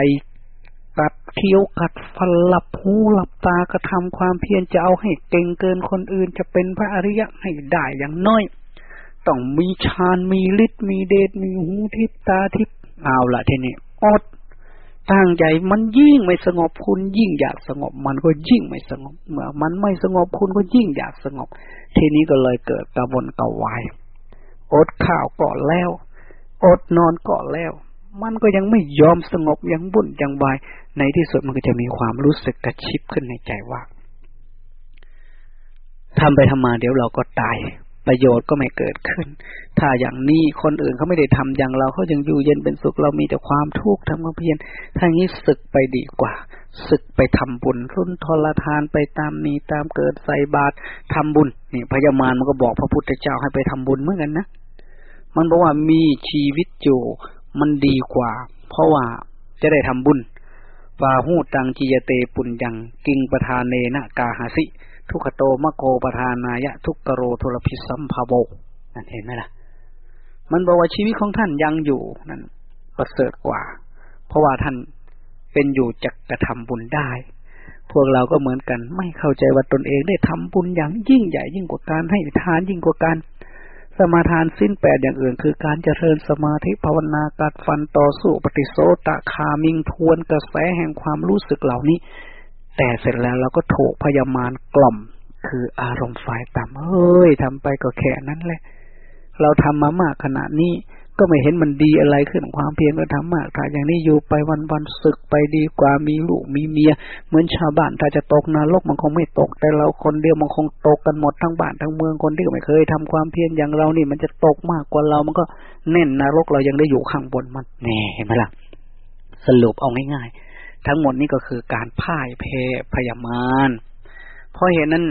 กัดเคี้ยวกัดฟันหลับหูหลับตากระทำความเพียรจะเอาให้เก่งเกินคนอื่นจะเป็นพระอริยะให้ได้อย่างน้อยต้องมีฌานมีฤทธิ์มีเดชมีหูทิพตาทิพเอาละทีนี้อด ตั้งใจมันยิ่งไม่สงบคุณยิ่งอยากสงบ มันก็ยิ่งไม่สงบเมื่อมันไม่สงบคุณก็ยิ่งอยากสงบ ทีนี้ก็เลยเกิดกระวนกระวาย อดข้าวก่อนแล้ว อดนอนก่อนแล้ว มันก็ยังไม่ยอมสงบยังบุ่นยังวาย ในที่สุดมันก็จะมีความรู้สึกกระชิบขึ้นในใจว่าทำไปทำมาเดี๋ยวเราก็ตาย ประโยชน์ก็ไม่เกิดขึ้น ถ้าอย่างนี้คนอื่นเขาไม่ได้ทำอย่างเราเขายังอยู่เย็นเป็นสุขเรามีแต่ความทุกข์ทำความเพียรถ้างี้ศึกไปดีกว่าศึกไปทำบุญรุ่นทรทานไปตามมีตามเกิดใส่บาตรทำบุญนี่พญามารมันก็บอกพระพุทธเจ้าให้ไปทำบุญเหมือนกันนะมันบอกว่ามีชีวิตอยู่มันดีกว่า เพราะว่าจะได้ทำบุญฟาหูตังจียเตปุญญัง กิงประธานเนนะกาหาสิ ทุกขโตมโกประธานายะ ทุกกโรทุรพิสัมภาโบนั่นเห็นไหมล่ะ มันบอกว่าชีวิตของท่านยังอยู่นั่นประเสริฐกว่า เพราะว่าท่านเป็นอยู่จะกระทำบุญได้ พวกเราก็เหมือนกัน ไม่เข้าใจว่าตนเองได้ทำบุญอย่างยิ่งใหญ่ยิ่งกว่าการให้ทานยิ่งกว่าการสมาทานสิ้นแปดอย่างอื่น คือการเจริญสมาธิภาวนากัดฟันต่อสู้ปฏิโสตะคามิงทวนกระแสแห่งความรู้สึกเหล่านี้ แต่เสร็จแล้วเราก็ถูกพยามารกล่อม คืออารมณ์ฝ่ายต่ำเฮ้ยทำไปก็แค่นั้นแหละ เราทำมามากขนาดนี้ก็ไม่เห็นมันดีอะไรขึ้นความเพียรก็ทำมากถ้าอย่างนี้อยู่ไปวันวันศึกไปดีกว่ามีลูกมีเมีย เหมือนชาวบ้านถ้าจะตกนรกมันคงไม่ตก แต่เราคนเดียวมันคงตกกันหมดทั้งบ้านทั้งเมืองคนที่ไม่เคยทำความเพียรอย่างเรานี่ มันจะตกมากกว่าเรามันก็แน่นนรกเรายังได้อยู่ข้างบนมันแน่เห็นไหมล่ะสรุปเอาง่ายๆ ทั้งหมดนี้ก็คือการพ่ายเพพยามารเพราะเหตุนั้น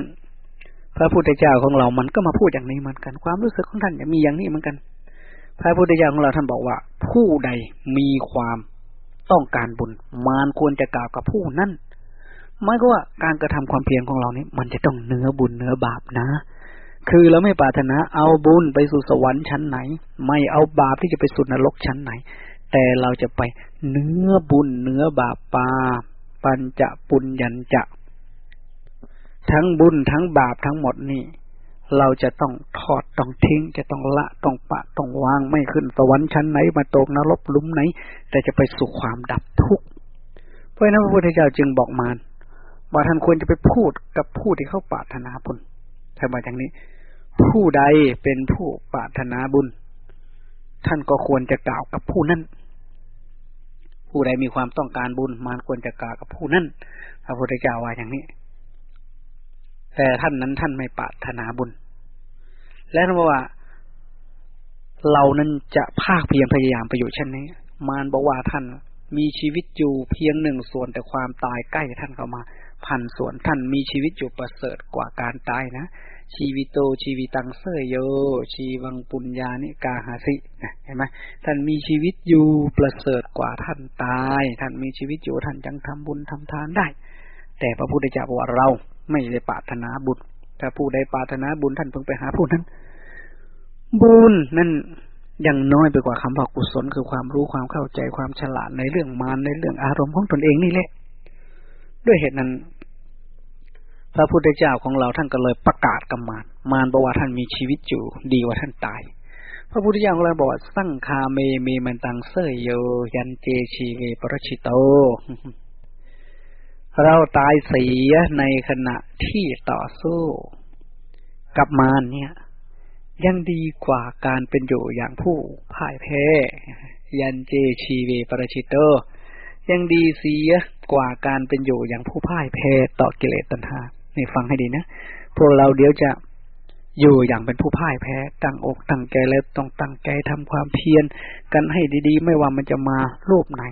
พระพุทธเจ้าของเรามันก็มาพูดอย่างนี้เหมือนกัน ความรู้สึกของท่านจะมีอย่างนี้เหมือนกัน พระพุทธเจ้าของเราท่านบอกว่า ผู้ใดมีความต้องการบุญ มารควรจะกล่าวกับผู้นั้นไม่ก็ว่าการกระทำความเพียรของเรานี้มันจะต้องเนื้อบุญเนื้อบาปนะ คือเราไม่ปรารถนาเอาบุญไปสู่สวรรค์ชั้นไหน ไม่เอาบาปที่จะไปสู่นรกชั้นไหน แต่เราจะไปเนื้อบุญเนื้อบาปปา ปัญจะปุญญันจะทั้งบุญทั้งบาปทั้งหมดนี่ เราจะต้องทอดต้องทิ้ง จะต้องละต้องปะต้องวางไม่ขึ้นสวรรค์ชั้นไหนมาตกนรกลุ่มไหน แต่จะไปสู่ความดับทุกข์เพราะนั้นพระพุทธเจ้าจึงบอกมารว่าท่านควรจะไปพูดกับผู้ที่เขาปรารถนาบุญทำมาอย่างนี้ ผู้ใดเป็นผู้ปรารถนาบุญ ท่านก็ควรจะกล่าวกับผู้นั้น ผู้ใดมีความต้องการบุญมารควรจะกล่าวกับผู้นั้นพระพุทธเจ้าว่าอย่างนี้ แต่ท่านนั้นท่านไม่ปรารถนาบุญ และท่านบอกว่า เรานั้นจะภาคเพียรพยายามไปอยู่เช่นนี้ มารบอกว่าท่านมีชีวิตอยู่เพียงหนึ่งส่วนแต่ความตายใกล้ท่านเข้ามา พันส่วนท่านมีชีวิตอยู่ประเสริฐกว่าการตายนะ ชีวิโตชีวิตังเสยโย ชีวังปุญญานิกาหาสิเห็นไหมท่านมีชีวิตอยู่ประเสริฐกว่าท่านตาย ท่านมีชีวิตอยู่ท่านจังทำบุญทำทานได้ แต่พระพุทธเจ้าบอกว่าเราไม่ได้ปรารถนาบุญถ้าผู้ใดปรารถนาบุญท่านเพิ่งไปหาผู้นั้น บุญนั่นยังน้อยไปกว่าคำว่ากุศลคือความรู้ความเข้าใจความฉลาดในเรื่องมารในเรื่องอารมณ์ของตนเองนี่แหละ ด้วยเหตุนั้น พระพุทธเจ้าของเราท่านก็เลยประกาศกับมารมารบอกว่าท่านมีชีวิตอยู่ดีกว่าท่านตาย พระพุทธเจ้าของเราบอกว่าสั่งคาเมเมมันตังเสยโย ยันเจชีเวปรชิโต เราตายเสียในขณะที่ต่อสู้ กับมารเนี่ย ยังดีกว่าการเป็นอยู่อย่างผู้พ่ายแพ้ ยันเจชีเวปรชิตเตยังดีเสียกว่าการเป็นอยู่อย่างผู้พ่ายแพ้ต่อกิเลสตัณหา นี่ฟังให้ดีนะ พวกเราเดี๋ยวจะอยู่อย่างเป็นผู้พ่ายแพ้ ตั้งอกตั้งใจแล้วต้องตั้งใจทำความเพียรกันให้ดีๆ ไม่ว่ามันจะมารูปไหน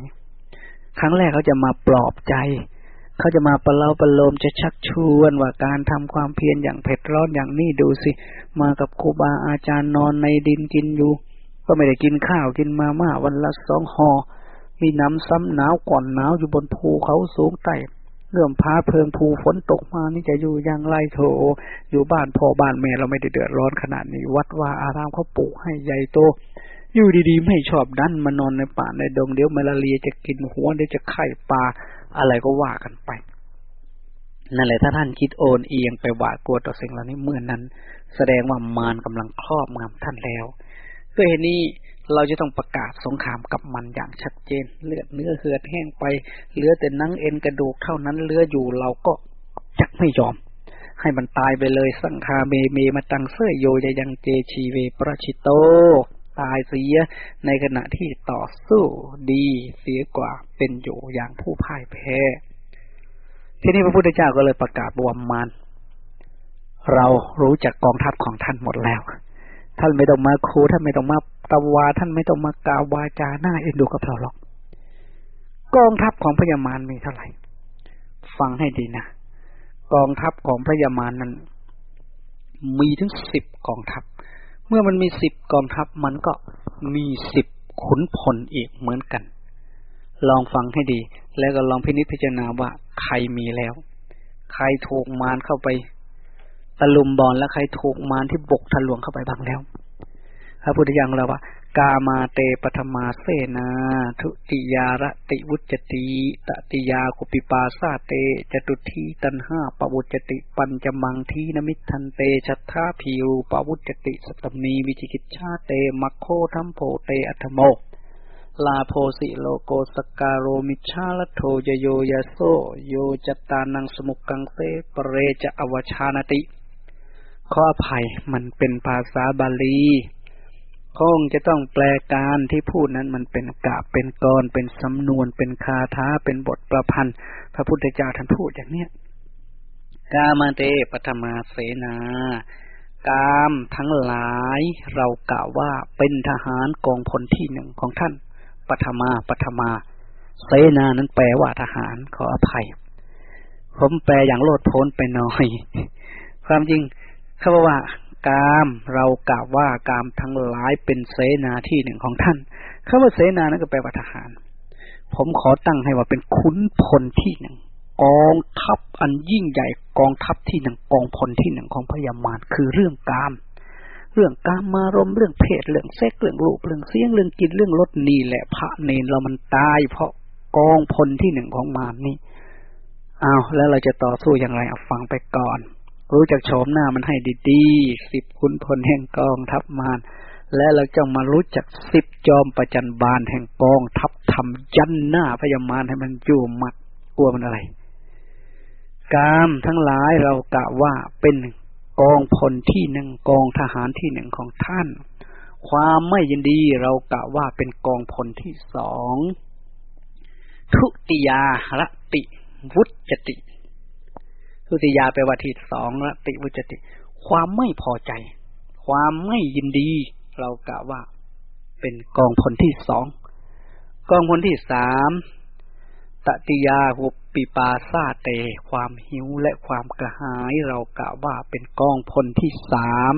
ครั้งแรกเขาจะมาปลอบใจ เขาจะมาประเล่าประโลมจะชักชวนว่าการทำความเพียรอย่างเผ็ดร้อนอย่างนี้ดูสิ มากับครูบาอาจารย์นอนในดินกินอยู่ ก็ไม่ได้กินข้าวกินมาม่าวันละสองหอมีน้ำซ้ำหนาวก่อนหนาวอยู่บนภูเขาสูงไต่ เรื่อมพาเพลิงภูฝนตกมานี่จะอยู่อย่างไรโถอยู่บ้านพ่อบ้านแม่เราไม่ได้เดือดร้อนขนาดนี้ วัดว่าอารามเขาปลูกให้ใหญ่โต อยู่ดีๆ ไม่ชอบดันมานอนในป่าในดงเดี๋ยวมาลาเรียจะกินหัวเดี๋ยวจะไข่ปลาอะไรก็ว่ากันไปนั่นแหละถ้าท่านคิดโอนเอียงไปหวาดกลัวต่อสิ่งเหล่านี้เมื่อนนั้น แสดงว่ามารกำลังครอบงำท่านแล้วด้วยเหตุนี้ เราจะต้องประกาศสงครามกับมันอย่างชัดเจน เลือดเนื้อเหือดแห้งไป เหลือแต่นังเอ็นกระดูกเท่านั้นเหลืออยู่เราก็จักไม่ยอม ให้มันตายไปเลยสังคาเมเมมาตังเสยโยยยังเจชีเวปรชิโต ตายเสียในขณะที่ต่อสู้ดีเสียกว่าเป็นอยู่อย่างผู้พ่ายแพ้ ทีนี้พระพุทธเจ้าก็เลยประกาศบวมมานเรารู้จักกองทัพของท่านหมดแล้ว ท่านไม่ต้องมาคูท่านไม่ต้องมา ตวาท่านไม่ต้องมากาวาจาหน้าเอ็นดูกับเราหรอก กองทัพของพญามารมีเท่าไหร่ ฟังให้ดีนะ กองทัพของพญามารนั้น มีถึงสิบกองทัพ เมื่อมันมีสิบกองทัพมันก็มีสิบขุนพลอีกเหมือนกัน ลองฟังให้ดี แล้วก็ลองพินิจพิจารณาว่าใครมีแล้ว ใครถูกมารเข้าไปตะลุมบอลและใครถูกมารที่บกทะลวงเข้าไปบ้างแล้ว พระพุทธยังเราว่ากามาเตปธรรมาเสนา ทุติยารติวุจติตติยาคุปิปาซาเตจตุทีตันห้าปวุจติ ปัญจมังทีนมิทันเตชัทธาผิวปวุจติสตมีวิจิกิจชาเตมัคโคทัมโพเตอัตโมลาโพสิโลโกสการโรมิชาลโทยโยยโซโยจตานังสมุกังเซปเรจะอวชานติขออภัยมันเป็นภาษาบาลี คงจะต้องแปลการที่พูดนั้นมันเป็นกาเป็นกรเป็นสำนวน เป็นคาถาเป็นบทประพันธ์ พระพุทธเจ้าท่านพูดอย่างเนี้ยกามาเตปฐมาเสนากามทั้งหลายเรากล่าวว่าเป็นทหารกองพลที่หนึ่งของท่านปฐมาปฐมา เสนานั้นแปลว่าทหารขออภัย ผมแปลอย่างโลดโพ้นไปหน่อย ความจริงเขาบอกว่า กาม เรากล่าวว่ากามทั้งหลายเป็นเสนาที่หนึ่งของท่านคำว่าเสนานั้นก็แปลว่าทหาร ผมขอตั้งให้ว่าเป็นขุนพลที่หนึ่งกองทัพอันยิ่งใหญ่กองทัพที่หนึ่งกองพลที่หนึ่งของพญามารคือเรื่องกาม เรื่องกามมารมเรื่องเพศเรื่องเซ็กเรื่องรูปเรื่องเสียงเรื่องกินเรื่องรสนี่แหละพระเนนเรามันตาย เพราะกองพลที่หนึ่งของมารนี่เอาแล้วเราจะต่อสู้อย่างไรเอาฟังไปก่อน รู้จักโฉมหน้ามันให้ดีๆสิบคุณพลแห่งกองทัพมารและเราจะมารู้จักสิบจอมประจันบานแห่งกองทัพทำยันหน้าพยามารให้มันอยู่มัดกลัวมันอะไร กามทั้งหลายเรากะว่าเป็นกองพลที่หนึ่งกองทหารที่หนึ่งของท่าน ความไม่ยินดีเรากะว่าเป็นกองพลที่สองทุติยาระติ วุจติ ทุติยาแปลว่าที่สองระติวุจติ ความไม่พอใจ ความไม่ยินดี เรากะว่า เป็นกองพลที่สองกองพลที่สามตติยาหุปปิปาซาเต ความหิวและความกระหายเรากะว่าเป็นกองพลที่สาม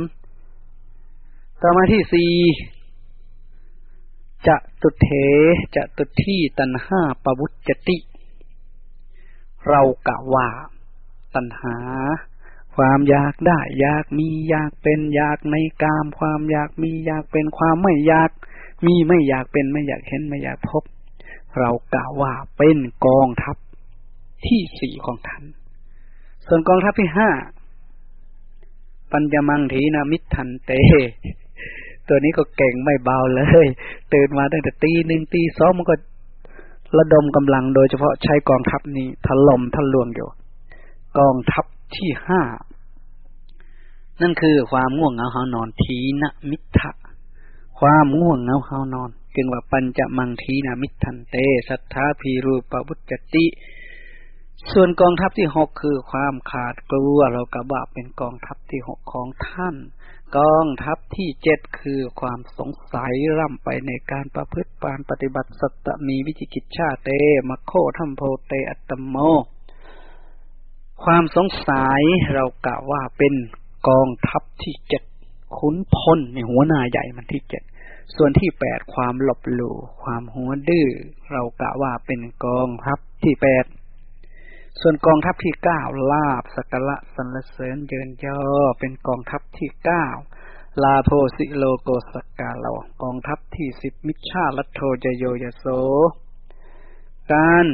ต่อมาที่สี่จะตุเถจะตุที่ตันห้าปวุจติ เรากะว่า ตัณหา ความอยากได้ อยากมีอยากเป็นอยากในกาม ความอยากมีอยากเป็นความไม่อยาก มีไม่อยากเป็นไม่อยากเห็นไม่อยากพบ เรากะว่าเป็นกองทัพที่สี่ของท่านส่วนกองทัพที่ห้าปัญญมังถีนามิทันเต ตัวนี้ก็เก่งไม่เบาเลย ตื่นมาตั้งแต่ตีหนึ่งตีสองมันก็ระดมกำลังโดยเฉพาะใช้กองทัพนี้ถล่มทะลวงอยู่ กองทัพที่ห้า นั่นคือความง่วงเหงาหานอนทีนมิทะความง่วงเหงาหานอน จึงว่าปัญจมังทีนามิทันเต สัทธาพีรูปวุจติ ส่วนกองทัพที่หกคือความขาดกลัวเรากระบาเป็นกองทัพที่หกของท่าน กองทัพที่เจ็ดคือความสงสัยร่ำไปในการประพฤติปานปฏิบัติสัตมีวิจิกิจชาเตมโคทัมโพเตอัตโม ความสงสัยเรากล่าวว่าเป็นกองทัพที่เจ็ดขุนพลในหัวหน้าใหญ่มันที่เจ็ดส่วนที่แปดความหลบหลู่ความหัวดื้อเรากะว่าเป็นกองทัพที่แปดส่วนกองทัพที่เก้าลาบสักละสรรเสริญเยินย่อเป็นกองทัพที่เก้าลาโพสิโลโกสกาเลากองทัพที่สิบมิชาลัตโทจโยยโส การ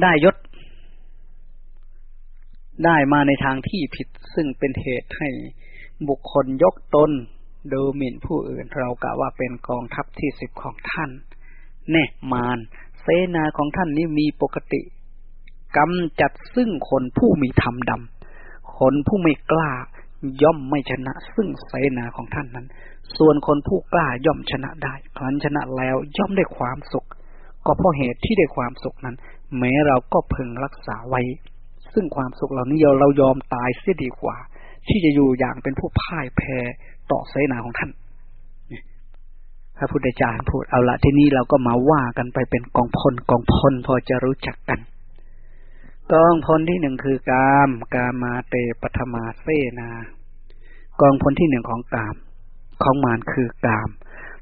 ได้ยศ ได้มาในทางที่ผิดซึ่งเป็นเหตุให้บุคคลยกตนดูหมิ่นผู้อื่นเรากะว่าเป็นกองทัพที่สิบของท่าน แน่มานเสนาของท่านนี้มีปกติกำจัดซึ่งคนผู้มีธรรมดำคนผู้ไม่กล้าย่อมไม่ชนะ ซึ่งเสนาของท่านนั้น ส่วนคนผู้กล้าย่อมชนะได้ครั้นชนะแล้วย่อมได้ความสุข ก็เพราะเหตุที่ได้ความสุขนั้น แม้เราก็พึงรักษาไว้ ซึ่งความสุขเหล่านี้เรายอมตายเสียดีกว่า ที่จะอยู่อย่างเป็นผู้พ่ายแพ้ต่อเสนาของท่านพระพุทธเจ้าพูดเอาละที่นี้เราก็มาว่ากันไปเป็นกองพลกองพลพอจะรู้จักกันกองพลที่หนึ่งคือกาม กามาเตปฐมาเสนา กองพลที่หนึ่งของกาม ของมารคือกาม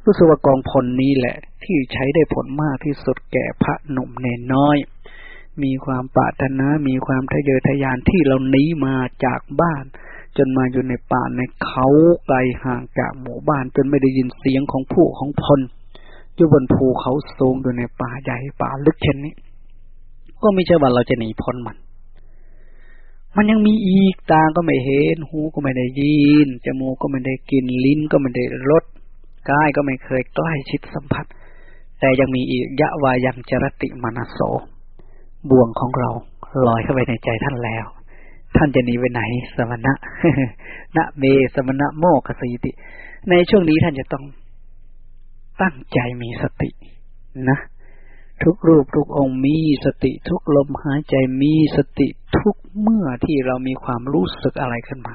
รู้สึกว่ากองพลนี้แหละ ที่ใช้ได้ผลมากที่สุดแก่พระหนุ่มเนน้อย มีความปรารถนา มีความทะเยอทะยานที่เราหนีมาจากบ้าน จนมาอยู่ในป่าในเขาไกลห่างจากหมู่บ้าน จนไม่ได้ยินเสียงของผู้ของพลอยู่บนภูเขาสูงอยู่ในป่าใหญ่ป่าลึกเช่นนี้ ก็ไม่ใช่ว่าเราจะหนีพ้นมัน มันยังมีอีกตาก็ไม่เห็น หูก็ไม่ได้ยิน จมูกก็ไม่ได้กินลิ้นก็ไม่ได้รสกายก็ไม่เคยใกล้ชิดสัมผัส แต่ยังมีอีกยะวายังจรติมานาโส บ่วงของเราลอยเข้าไปในใจท่านแล้ว ท่านจะหนีไปไหน สมณะนะเมสมณะโมกสีติ ในช่วงนี้ท่านจะต้องตั้งใจมีสตินะ ทุกรูปทุกองค์มีสติ ทุกลมหายใจมีสติทุกเมื่อที่เรามีความรู้สึกอะไรขึ้นมา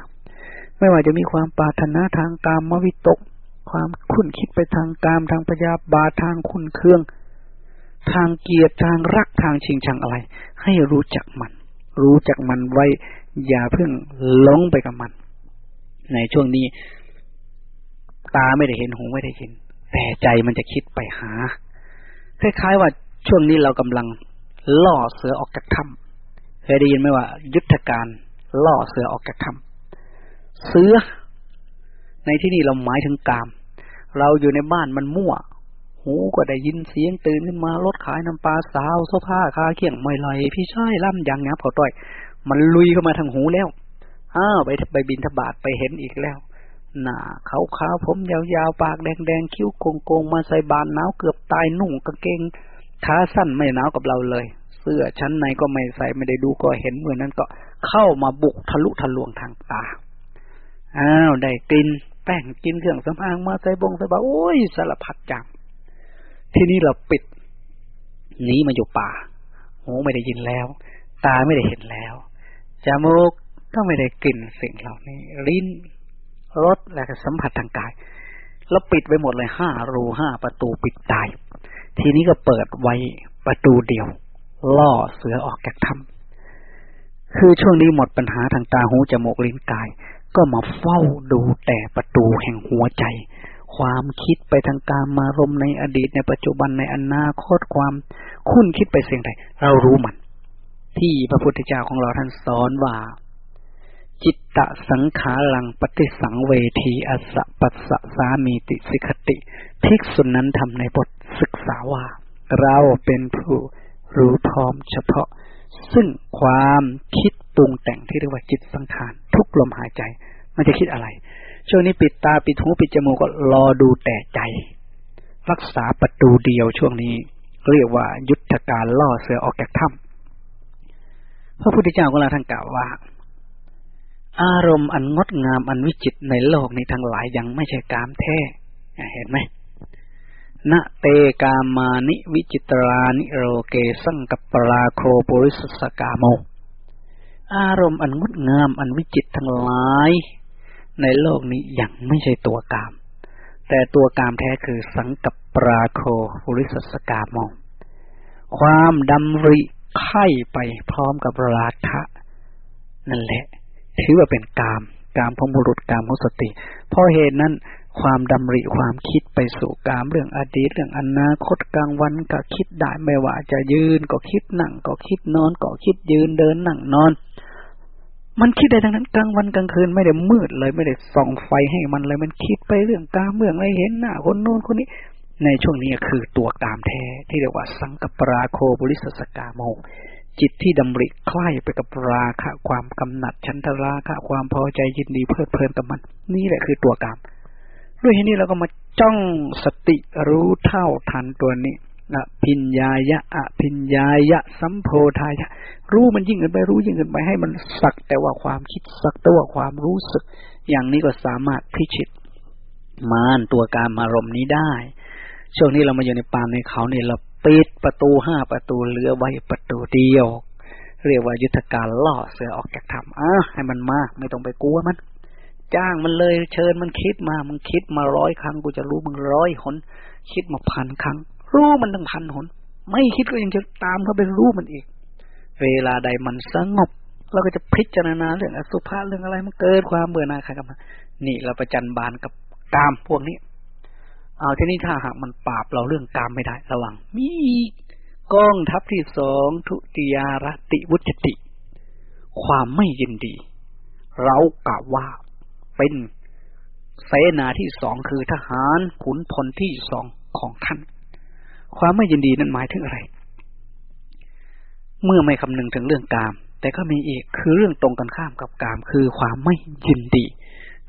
ไม่ว่าจะมีความปรารถนาทางกามมวิตก ความคุ้นคิดไปทางกามทางพยาบาทางคุณเครื่อง ทางเกียรติทางรักทางชิงชังอะไร ให้รู้จักมัน รู้จักมันไว้ อย่าเพิ่งหลงไปกับมัน ในช่วงนี้ ตาไม่ได้เห็นหูไม่ได้ยิน แต่ใจมันจะคิดไปหา คล้ายๆว่าช่วงนี้เรากำลังล่อเสือออกจากถ้ำเคยได้ยินไหมว่า ยุทธการล่อเสือออกจากถ้ำเสือ ในที่นี้เราหมายถึงกาม เราอยู่ในบ้านมันมั่ว หูก็ได้ยินเสียงตื่นขึ้นมารถขายน้ำปลาสาวโซฟาคาเขี่ยงไม่ลอยพี่ชายล่ำยังงับเขาต่อย มันลุยเข้ามาทางหูแล้วอ้าวไปไปบินทบาทไปเห็นอีกแล้วหน้าขาวขาวผมยาวๆ ปากแดงๆ คิ้วโกงๆ มาใส่บานหนาวเกือบตายนุ่งกางเกงขาสั้นไม่หนาวกับเราเลย เสื้อชั้นในก็ไม่ใส่ไม่ได้ดูก็เห็นเหมือนนั้นก็เข้ามาบุกทะลุทะลวงทางตาอ้าวได้กลิ่นแป้งกินเครื่องสำอางมาใส่บงใส่บาโอ้ยสารพัดจัง ที่นี่เราปิดหนีมาอยู่ป่าหูไม่ได้ยินแล้ว ตาไม่ได้เห็นแล้ว จมูกก็ไม่ได้กลิ่นสิ่งเหล่านี้ลิ้นรสและสัมผัสทางกาย แล้วปิดไว้หมดเลยห้ารูห้าประตูปิดตาย ทีนี้ก็เปิดไว้ประตูเดียว ล่อเสือออกจากถ้ำคือช่วงนี้หมดปัญหาทางตาหูจมูกลิ้นกาย ก็มาเฝ้าดูแต่ประตูแห่งหัวใจ ความคิดไปทางการมารมในอดีตในปัจจุบันในอนาคตความคุ้นคิดไปเสียงใดเรารู้มัน ที่พระพุทธเจ้าของเราท่านสอนว่า จิตตสังขารังปฏิสังเวทีอสะปัสสะสามีติสิกติ ภิกษุนั้นทำในบทศึกษาว่า เราเป็นผู้รู้พร้อมเฉพาะ ซึ่งความคิดปรุงแต่งที่เรียกว่าจิตสังขารทุกลมหายใจ มันจะคิดอะไร ช่วงนี้ปิดตาปิดหูปิดจมูกก็รอดูแต่ใจ รักษาประตูเดียวช่วงนี้ เรียกว่ายุทธการล่อเสือออกจากถ้ำพระพุทธเจ้าก็เราท่านกล่าวว่า อารมณ์อันงดงามอันวิจิตในโลกนี้ทั้งหลายยังไม่ใช่กามแท้เห็นไหมณเตกามานิวิจิตรานิโรเกสังกับปราโคปุริสสกาโม อารมณ์อันงดงามอันวิจิตทั้งหลาย ในโลกนี้ยังไม่ใช่ตัวกาม แต่ตัวกามแท้คือสังกับปราโคปุริสสกาโมความดำริไข่ไปพร้อมกับราคะนั่นแหละ ถือว่าเป็นกาม กามของบุรุษกามของสติ เพราะเหตุนั้นความดำริความคิดไปสู่กามเรื่องอดีตเรื่องอนาคตกลางวันก็คิดได้ไม่ว่าจะยืนก็คิดนั่งก็คิดนอนก็คิดยืนเดินนั่งนอน มันคิดได้ทั้งนั้นกลางวันกลางคืนไม่ได้มืดเลยไม่ได้ส่องไฟให้มันเลย มันคิดไปเรื่องกามเรื่องอะไรเห็นหน้าคนโน้นคนนี้ ในช่วงนี้คือตัวกามแท้ที่เรียกว่าสังกปราโคบุริสสกาโมจิตที่ดำริคล้ายไปกับราคะความกำหนัดชันทราคะความพอใจยินดีเพลิดเพลินกับมัน นี่แหละคือตัวกาม ด้วยเหตุนี้เราก็มาจ้องสติรู้เท่าทันตัวนี้ อะพิญญายะอะพิญญายะ สัมโพธายะ รู้มันยิ่งขึ้นไปรู้ยิ่งขึ้นไปให้มันสักแต่ว่าความคิดสักแต่ว่าความรู้สึก อย่างนี้ก็สามารถพิชิต มานตัวการมารมนี้ได้ ช่วงนี้เรามาอยู่ในป่าในเขาเนี่ยเราปิดประตูห้าประตูเหลือไว้ประตูเดียว เรียกว่ายุทธการล่อเสือออกจากถ้ำอะให้มันมาไม่ต้องไปกลัวมัน จ้างมันเลยเชิญมันคิดมา มึงคิดมาร้อยครั้งกูจะรู้มึงร้อยหนคิดมาพันครั้ง รู้มันตั้งพันหน ไม่คิดก็ยังจะตามเขาไปรู้มันอีก เวลาใดมันสงบ เราก็จะพิจารณาเรื่องอสุภะเรื่องอะไรมันเกิดความเบื่อหน่ายคลายกับมันนี่เราประจันบานกับกามพวกนี้ เอาทีนี้ถ้าหากมันปราบเราเรื่องกามไม่ได้ ระวัง มีกองทัพที่สองทุติยารติวุจติ ความไม่ยินดี เรากล่าวว่าเป็นเสนาที่สองคือทหารขุนพลที่สองของท่าน ความไม่ยินดีนั้นหมายถึงอะไร เมื่อไม่คำนึงถึงเรื่องกาม แต่ก็มีอีกคือเรื่องตรงกันข้ามกับกาม คือความไม่ยินดี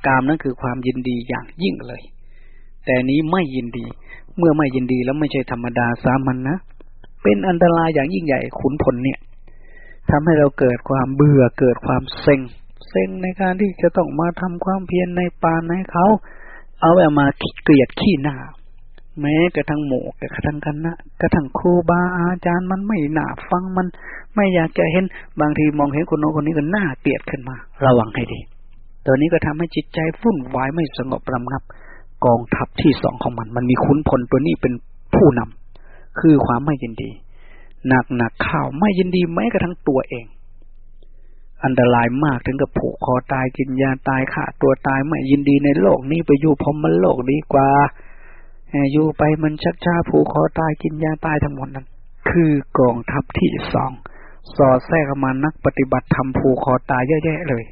กามนั้นคือความยินดีอย่างยิ่งเลย แต่นี้ไม่ยินดี เมื่อไม่ยินดีแล้วไม่ใช่ธรรมดาสามัญนนะเป็นอันตรายอย่างยิ่งใหญ่ขุนพลเนี่ยทำให้เราเกิดความเบื่อเกิดความเซ็ง เซ็งในการที่จะต้องมาทำความเพียรในป่าในเขา เอาแบบมาเกลียดขี้หน้า แม้กระทั่งหมู่กระทั่งกันนะกระทั่งครูบาอาจารย์มันไม่หนาฟังมัน ไม่อยากจะเห็นบางทีมองเห็นคนโน้นคนนี้ก็น้าเกลียดขึ้นมา ระวังให้ดีตัวนี้ก็ทำให้จิตใจฟุ้นวายไม่สงบรำงับ กองทัพที่สองของมัน มันมีขุนพลตัวนี้เป็นผู้นำคือความไม่ยินดีหนักหนักข่าวไม่ยินดีแม้กระทั่งตัวเอง อันตรายมากถึงกับผูกคอตายกินยาตายฆ่าตัวตายไม่ยินดีในโลกนี้ไปอยู่พรมมันโลกดีกว่า อยู่ไปมันชักชาผูคอตายกินยาตายทั้งหมดนั้น คือกองทัพที่สองสอดแทรกมานักปฏิบัติธรรมผูคอตายเยอะแยะเลย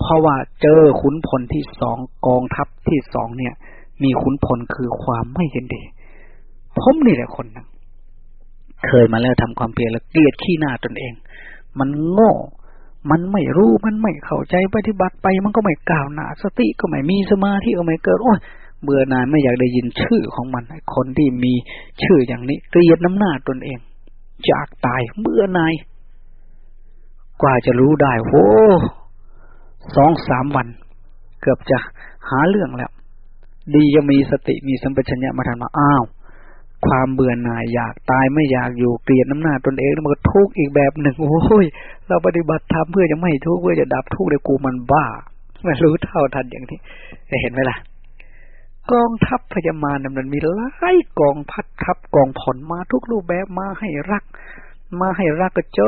เพราะว่าเจอขุนพลที่สองกองทัพที่สองเนี่ย มีขุนพลคือความไม่ยินดีผมนี่แหละคนนึงเคยมาแล้วทำความเพียรแล้วเกลียดขี้หน้าตนเอง มันโง่ มันไม่รู้มันไม่เข้าใจปฏิบัติไป มันก็ไม่กล่าวหนาสติก็ไม่มีสมาธิก็ไม่เกิดโอ้ย เบื่อนายไม่อยากได้ยินชื่อของมันคนที่มีชื่ออย่างนี้เกลียดน้ำหน้าตนเองจากตายเบื่อนายกว่าจะรู้ได้โหสองสามวัน เกือบจะหาเรื่องแล้ว ดีจะมีสติมีสัมปชัญญะมาทันมาอ้าว ความเบื่อหน่ายอยากตายไม่อยากอยู่เกลียดน้ำหน้าตนเองมันก็ทุกข์อีกแบบหนึ่งโอ้ยเราปฏิบัติธรรมเพื่อจะไม่ทุกข์เพื่อจะดับทุกข์เลยกูมันบ้าไม่รู้เท่าทันอย่างนี้เห็นไหมล่ะ กองทัพพญามารมันมีหลายกองพัดทัพกองผลมาทุกรูปแบบมาให้รัก มาให้รักก็จ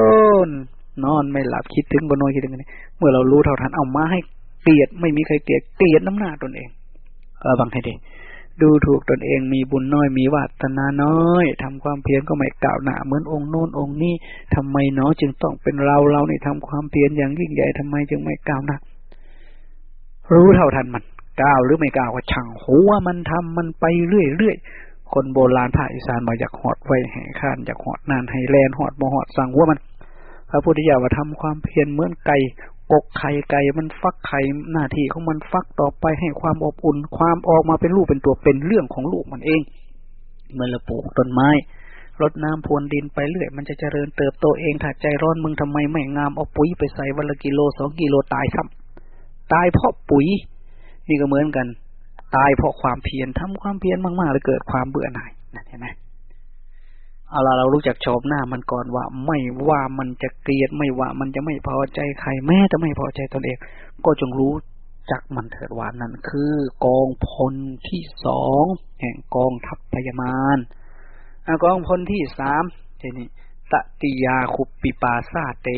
น นอนไม่หลับคิดถึงบนนอนคิดถึงนี่เมื่อเรารู้เท่าทันเอามาให้เกลียดไม่มีใครเกลียดเกลียดน้ำหน้าตนเอง เออบังให้ดีดูถูกตนเองมีบุญน้อยมีวาสนาน้อยทำความเพียรก็ไม่กล่าวหนาเหมือนองค์โน้นองค์นี้ทำไมเนาะจึงต้องเป็นเราเราเนี่ทำความเพียรอย่างยิ่งใหญ่ทำไมจึงไม่กล่าวหนักรู้เท่าทันมัน กล่าวหรือไม่กล่าวก็ช่างหัวมันทำมันไปเรื่อยๆคนโบราณภาคอีสานมาอยากหอดไว้แห่ข้านอยากหอดนานให้แลนหอดบ่หอดสั่งหัวมันพระพุทธเจ้าว่าทำความเพียรเหมือนไก่กกไข่ไก่มันฟักไข่หน้าที่ของมันฟักต่อไปให้ความอบอุ่น ความออกมาเป็นลูกเป็นตัวเป็นเรื่องของลูกมันเอง เมื่อเราปลูกต้นไม้รดน้ำพรวนดินไปเรื่อยมันจะเจริญเติบโตเองถ้าใจร้อนมึงทำไมไม่งามเอาปุ๋ยไปใส่วันละกิโลสองกิโลตายซ้ำตายเพราะปุ๋ย นี่ก็เหมือนกัน ตายเพราะความเพียรทำความเพียรมากๆแล้วเกิดความเบื่อหน่ายนั่นเห็นไหมเอาละเรารู้จักชอบหน้ามันก่อนว่า ไม่ว่ามันจะเกลียดไม่ว่ามันจะไม่พอใจใคร แม้จะไม่พอใจตนเอง ก็จงรู้จักมันเถิดว่านั่นคือกองพลที่สองแห่งกองทัพพญามารกองพลที่สามทีนี้ตติยาคุปปิปาซาเต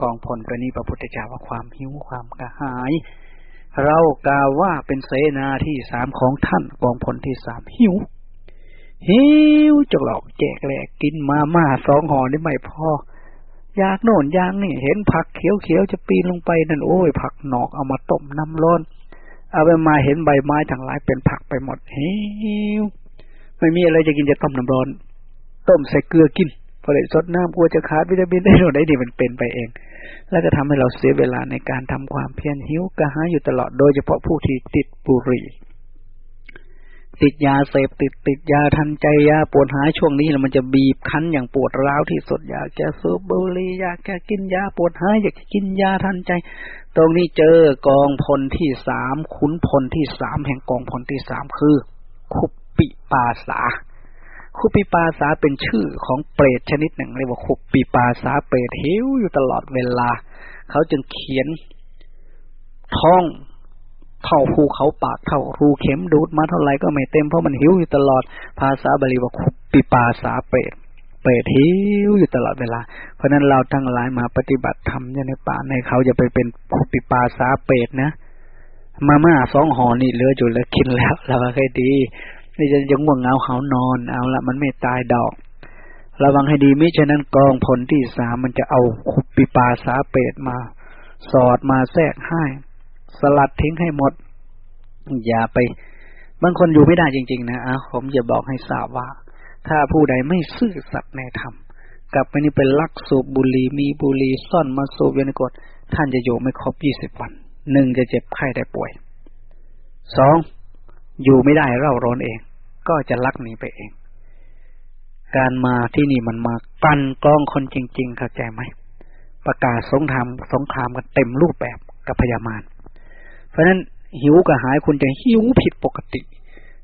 กองพลตัวนี้พระพุทธเจ้าว่าความหิวความกระหาย เรากล่าวว่าเป็นเสนาที่สามของท่านกองพลที่สามหิว หิวจะหลอกแจกแหลกกินมาม่าสองห่อนี่ไม่พอ อยากโน่นยางนี่ เห็นผักเขียวเขียวจะปีนลงไปนั่นโอ้ย ผักหนอกเอามาต้มน้ำร้อนเอาไปมาเห็นใบไม้ทั้งหลายเป็นผักไปหมดหิวไม่มีอะไรจะกินจะต้มน้ำร้อน ต้มใส่เกลือกิน พอเลยสดน้ำกลัวจะขาดวิตามินได้หน่ได้ดีมันเป็นไปเอง แล้วจะทำให้เราเสียเวลาในการทำความเพียรหิวกระหายอยู่ตลอดโดยเฉพาะผู้ที่ติดบุหรี่ ติดยาเสพติดติดยาทันใจยาปวดหายช่วงนี้แล้วมันจะบีบคั้นอย่างปวดร้าวที่สุดอยากจะสูบบุหรี่อยากจะกินยาปวดหายอยากกินยาทันใจ ตรงนี้เจอกองพลที่สามขุนพลที่สามแห่งกองพลที่สามคือ คุปปิปาสา คุปปิปาสาเป็นชื่อของเปรตชนิดหนึ่งเรียกว่าคุปปิปาสาเปรตหิวอยู่ตลอดเวลา เขาจึงเขียนท่องเท่าภูเขาปากเท่ารูเข็มดูดมาเท่าไรก็ไม่เต็มเพราะมันหิวอยู่ตลอดภาษาบาลีว่าคุปปิปาสาเปรตเปรตหิวอยู่ตลอดเวลา เพราะนั้นเราทั้งหลายมาปฏิบัติธรรมในป่าในเขาจะไปเป็นคุปปิปาสาเปรตนะมาม่าสองห่อนี่เหลืออยู่แล้วกินแล้วเราก็ค่ดี นี่จะยังง่วงเงาเขานอนเอาละมันไม่ตายดอก ระวังให้ดีมิฉะนั้นกองผลที่สามมันจะเอาคุปปิปาสาเปตมา สอดมาแทรกให้สลัดทิ้งให้หมด อย่าไป บางคนอยู่ไม่ได้จริง ๆ นะอะผมจะบอกให้ทราบว่า ถ้าผู้ใดไม่ซื่อสัตย์ในธรรมกลับไปนี่เป็นลักสูบบุหรี่มีบุหรี่ซ่อนมาสูบยนกดท่านจะอยู่ไม่ครบยี่สิบวันหนึ่งจะเจ็บไข้ได้ป่วยสองอยู่ไม่ได้เร่าร้อนเอง ก็จะลักหนีไปเอง การมาที่นี่มันมากันกล้องคนจริง ๆ เข้าใจไหม ประกาศสงครามสงครามกันเต็มรูปแบบกับพญามาร เพราะนั้นหิวกระหายคุณจะหิวผิดปกติ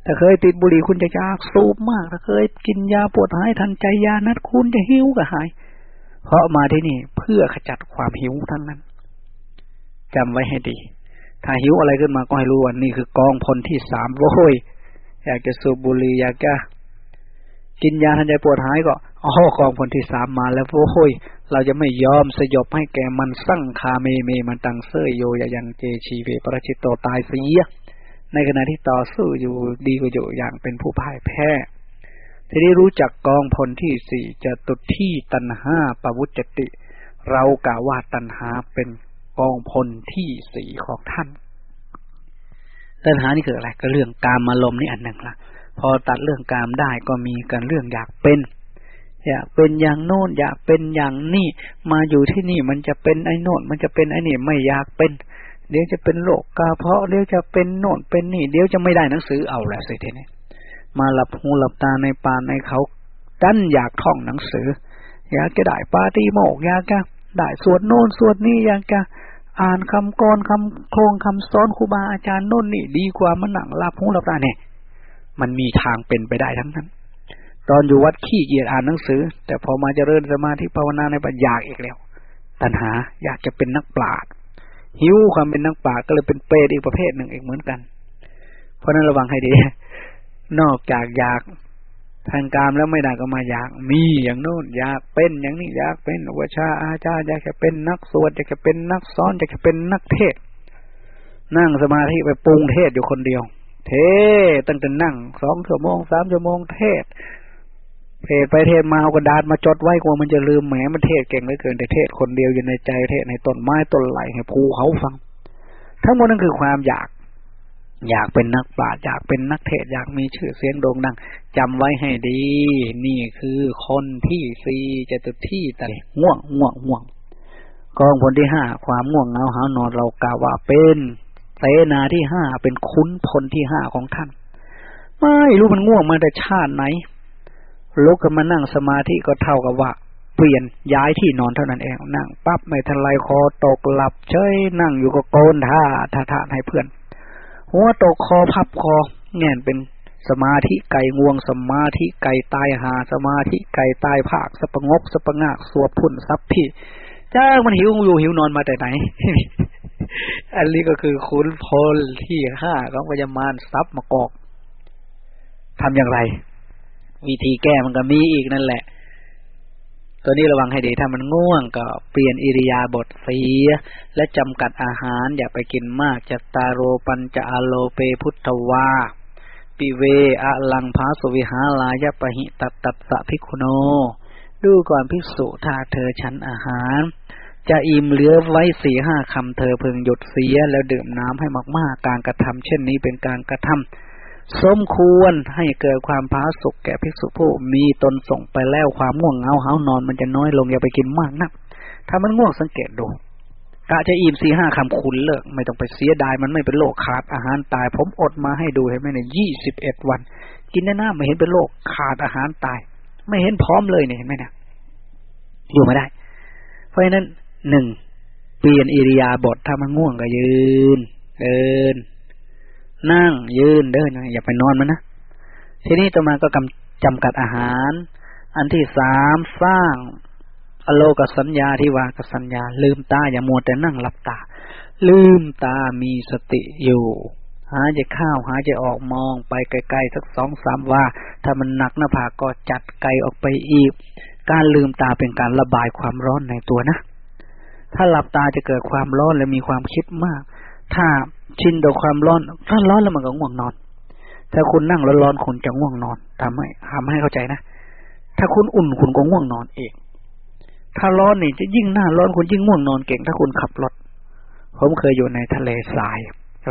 ถ้าเคยติดบุหรี่คุณจะอยากสูบมาก ถ้าเคยกินยาปวดหายทันใจยานัดคุณจะหิวกระหาย เพราะมาที่นี่เพื่อขจัดความหิวทั้งนั้นจำไว้ให้ดี ถ้าหิวอะไรขึ้นมาก็ให้รู้ว่านี่คือกองพลที่สามโว้ย อยากจะสูบบุหรี่อยากจะกินยาทันใจปวดหายก็อ๋อกองพลที่สามมาแล้วโว้ยเราจะไม่ยอมสยบให้แกมันสั่งคาเมเมมันตังเซยโยยยังเจชีเวประชิตโตตายเสียในขณะที่ต่อสู้อยู่ดีกว่าอยู่อย่างเป็นผู้พ่ายแพ้ ทีนี้รู้จักกองพลที่สี่จะตุที่ตันห้าปวุจติ เรากล่าวว่าตันหาเป็นกองพลที่สี่ของท่าน ตันหานี่คืออะไรก็เรื่องการมาลมนี่อันหนึ่งละพอตัดเรื่องกามได้ก็มีกันเรื่องอยากเป็น อยากเป็นอย่างโน้นอยากเป็นอย่างนี่มาอยู่ที่นี่มันจะเป็นไอ้โน่นมันจะเป็นไอ้นี่ไม่อยากเป็น เดี๋ยวจะเป็นโรคกาเพาะเดี๋ยวจะเป็นโน่นเป็นนี่ เดี๋ยวจะไม่ได้หนังสือเอาแหละสิทีนี้มาหลับหูหลับตาในป่าในเขาดันอยากท่องหนังสือ อยากจะได้ปาตีโมกอยากจะได้สวดโน่นสวดนี่อยากจะ อ่านคำกรคำโครงคำสอนครูบาอาจารย์โน่นนี่ดีกว่ามันหนังลับหูหลับตาเนี่ย มันมีทางเป็นไปได้ทั้งนั้น ตอนอยู่วัดขี้เกียจอ่านหนังสือ แต่พอมาเจริญสมาธิภาวนาในปัญญาอีกแล้ว ตัณหาอยากจะเป็นนักปราชญ์หิวความเป็นนักปราชญ์ก็เลยเป็นเปรตอีกประเภทหนึ่งอีกเหมือนกัน เพราะนั้นระวังให้ดี นอกจากอยาก ทางการแล้วไม่ได้ก็มาอยาก มีอย่างโน้นอยากเป็นอย่างนี้อยากเป็นอุปชาอาจารย์อยากจะเป็นนักสวดอยากจะเป็นนักสอนอยากจะเป็นนักเทศ นั่งสมาธิไปปรุงเทศอยู่คนเดียว เทศตั้งแต่นั่งสองชั่วโมงสามชั่วโมงเทศเทศไปเทศมาเอากระดาษมาจดไว้กลัวมันจะลืมแหมมันเทศเก่งเหลือเกินแต่เทศคนเดียวอยู่ในใจเทศในต้นไม้ต้นไหลให้ภูเขาฟัง ทั้งหมดนั่นคือความอยาก อยากเป็นนักปราชญ์อยากเป็นนักเทศอยากมีชื่อเสียงโด่งดังจำไว้ให้ดี นี่คือคนที่สี่จะตุที่แต่ง่วงง่วงง่วง กองผลที่ห้าความง่วงเหงาหานอนเรากล่าวว่าเป็นเสนาที่ห้าเป็นคุ้นพลที่ห้าของท่าน ไม่รู้มันง่วงมาแต่ชาติไหนลุกขึ้นมานั่งสมาธิก็เท่ากับว่าเปลี่ยนย้ายที่นอนเท่านั้นเองนั่งปั๊บไม่ทันไรคอตกหลับเฉยนั่งอยู่ก็โกนท่าท่าท่าให้เพื่อน หัวตกคอพับคอเงี่ยเป็นสมาธิไก่งวง สมาธิไก่ตายหา สมาธิไก่ตายภาคสปงกสปงากสวบพุ่นซับพี่จ้ามันหิวอยู่หิวนอนมาแต่ไหน อันนี้ก็คือคุณพลที่ห้าของพญามารซับมากอกทำอย่างไร วิธีแก้มันก็มีอีกนั่นแหละ ตัวนี้ระวังให้ดีถ้ามันง่วงก็เปลี่ยนอิริยาบถเสีย และจำกัดอาหารอย่าไปกินมากจัตตาโรปัญจะอโลเปพุทธวาปิเวอะลังพาสวิหาลายปะหิตัตตัสสะพิคุโน ดูก่อนภิกษุถ้าเธอฉันอาหาร จะอิ่มเหลือไว้สี่ห้าคำเธอเพึงหยุดเสียแล้วดื่มน้ำให้มากๆ การกระทำเช่นนี้เป็นการกระทำ สมควรให้เกิดความพาสุกแก่ภิกษุผู้มีตนส่งไปแล้วความง่วงเหงาหานอนมันจะน้อยลงอย่าไปกินมากนะถ้ามันง่วงสังเกตดูกะจะอิ่มสี่ห้าคำคุณเลิก ไม่ต้องไปเสียดายมันไม่เป็นโรคขาดอาหารตาย ผมอดมาให้ดูเห็นไหมเนี่ยยี่สิบเอ็ดวัน กินแน่ๆไม่เห็นเป็นโรคขาดอาหารตาย ไม่เห็นพร้อมเลยเนี่ยเห็นไหมเนี่ยอยู่ไม่ได้ เพราะฉะนั้นหนึ่งเปลี่ยนอิริยาบถถ้ามันง่วงก็ยืน เดิน นั่งยืนเดินอย่าไปนอนมันนะทีนี้ต่อมาก็กำจำกัดอาหาร อันที่สามสร้าง อโลกสัญญาที่วากสัญญา ลืมตาอย่ามัวแต่นั่งหลับตา ลืมตามีสติอยู่ หาจะข้าวหาจะออกมองไปไกลๆสักสองสามว่า ถ้ามันหนักหน้าผากก็จัดไกลออกไปอีก การลืมตาเป็นการระบายความร้อนในตัวนะ ถ้าหลับตาจะเกิดความร้อนและมีความคิดมาก ถ้า ชินต่อความร้อนถ้าร้อนแล้วมันก็ง่วงนอน ถ้าคุณนั่งร้อนๆคุณจะง่วงนอนทำให้ทำให้เข้าใจนะ ถ้าคุณอุ่นคุณก็ง่วงนอนเองถ้าร้อนนี่จะยิ่งหน้าร้อนคุณยิ่งง่วงนอนเก่ง ถ้าคุณขับรถ ผมเคยอยู่ในทะเลทราย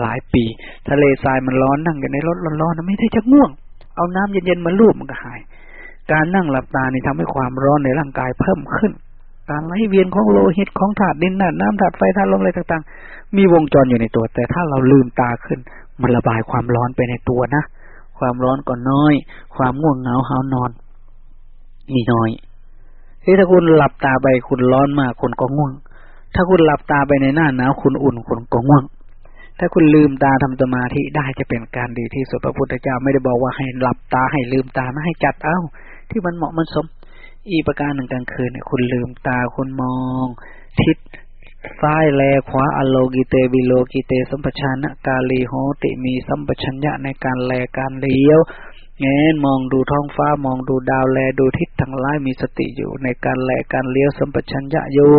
หลายปี ทะเลทรายมันร้อนนั่งอยู่ในรถร้อนๆไม่ได้จะง่วง เอาน้ำเย็นๆมาลูบมันก็หาย การนั่งหลับตานี่ทำให้ความร้อนในร่างกายเพิ่มขึ้น การไหลเวียนของโลหิตของธาตุดินน้ำธาตุไฟธาตุลมอะไรต่าง ๆ มีวงจรอยู่ในตัว แต่ถ้าเราลืมตาขึ้น มันระบายความร้อนไปในตัวนะ ความร้อนก็น้อย ความง่วงเหงาหานอนมีน้อยที่ถ้าคุณหลับตาไปคุณร้อนมากคุณก็ง่วง ถ้าคุณหลับตาไปในหน้าหนาวคุณอุ่นคุณก็ง่วง ถ้าคุณลืมตาทำสมาธิได้จะเป็นการดีที่สุดพระพุทธเจ้าไม่ได้บอกว่าให้หลับตาให้ลืมตาไม่ให้จัดเอาที่มันเหมาะมันสม อีประการหนึ่งกลางคืนเนี่ยคุณลืมตาคุณมอง ทิศซ้ายแลขวาอโลกิเตบิโลกิเต สัมปชานะกาลีโหติมีสัมปชัญญะในการแลการเลี้ยวเงนมองดูท้องฟ้ามองดูดาวแลดูทิศทางร้ายมีสติอยู่ในการแลการเลี้ยวสัมปชัญญะอยู่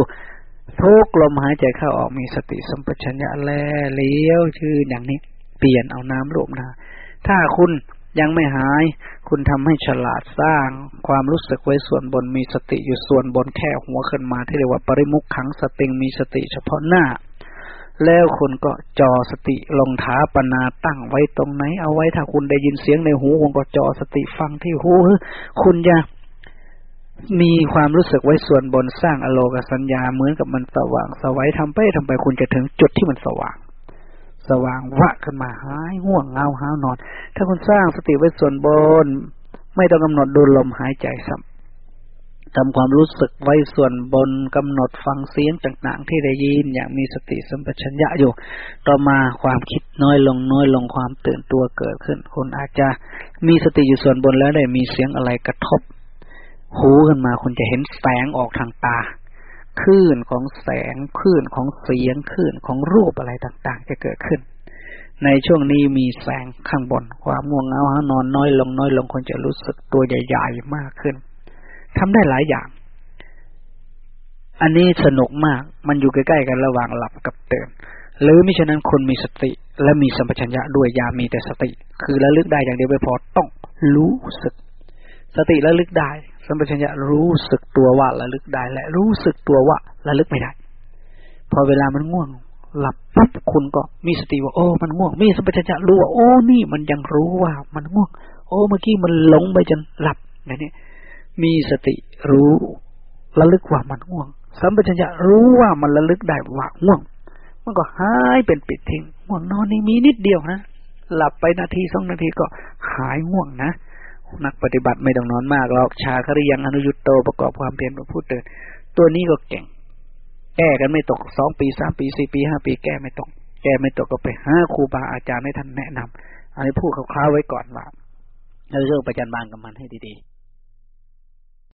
ทุกลมหายใจเข้าออกมีสติสัมปชัญญะแลเลี้ยวชื่ออย่างนี้ เปลี่ยนเอาน้ำรวมนะ ถ้าคุณ ยังไม่หาย คุณทำให้ฉลาดสร้าง ความรู้สึกไว้ส่วนบนมีสติอยู่ส่วนบนแค่หัวขึ้นมาที่เรียกว่าปริมุขขังสติงมีสติเฉพาะหน้า แล้วคุณก็จอสติลงท้าปนาตั้งไว้ตรงไหน เอาไว้ถ้าคุณได้ยินเสียงในหูคุณก็จอสติฟังที่หูคุณอย่ามีความรู้สึกไว้ส่วนบนสร้างอโลกสัญญาเหมือนกับมันสว่างสวัยทำไปทำไปคุณจะถึงจุดที่มันสว่าง สว่างวะขึ้นมาหายง่วงเงาหาวนอน ถ้าคุณสร้างสติไว้ส่วนบน ไม่ต้องกำหนดดูลมหายใจซ้ำทำความรู้สึกไว้ส่วนบนกำหนดฟังเสียงต่างๆที่ได้ยินอย่างมีสติสัมปชัญญะอยู่ ต่อมาความคิดน้อยลงน้อยลงความตื่นตัวเกิดขึ้น คุณอาจจะมีสติอยู่ส่วนบนแล้วได้มีเสียงอะไรกระทบ หูขึ้นมาคุณจะเห็นแสงออกทางตา คลื่นของแสงคลื่นของเสียงคลื่นของรูปอะไรต่างๆ จะเกิดขึ้น ในช่วงนี้มีแสงข้างบนความง่วงเหงาหานอนน้อยลงน้อยลงคุณจะรู้สึกตัวใหญ่ๆมากขึ้นทำได้หลายอย่าง อันนี้สนุกมากมันอยู่ใกล้ๆกันระหว่างหลับกับตื่นหรือมิฉะนั้นคนมีสติและมีสัมปชัญญะด้วยยามีแต่สติ คือระลึกได้อย่างเดียวไม่พอต้องรู้สึก สติระลึกได้ สัมปชัญญะรู้สึกตัวว่าระลึกได้และรู้สึกตัวว่าระลึกไม่ได้ พอเวลามันง่วง หลับปุ๊บคุณก็มีสติว่าโอ้มันง่วง มีสัมปชัญญะรู้ว่าโอ้นี่มันยังรู้ว่ามันง่วง โอ้เมื่อกี้มันหลงไปจนหลับอย่างนี้มีสติรู้ระลึกว่ามันง่วง สัมปชัญญะรู้ว่ามันระลึกได้ว่าง่วง มันก็หายเป็นปิดทิ้งง่วงนอนนี่มีนิดเดียวนะหลับไปนาทีสองนาทีก็หายง่วงนะ นักปฏิบัติไม่ต้องนอนมากหรอกชาคริยังอนุยุตโตประกอบความเพียรประพูดเตือนตัวนี้ก็เก่ง แก้กันไม่ตกสองปีสามปีสี่ปีห้าปีแก้ไม่ตก แก้ไม่ตกก็ไปห้าครูบาอาจารย์ให้ท่านแนะนำอันนี้พูดคร่าวๆไว้ก่อนว่าเราเรื่องประจันบานกับมันให้ดีๆ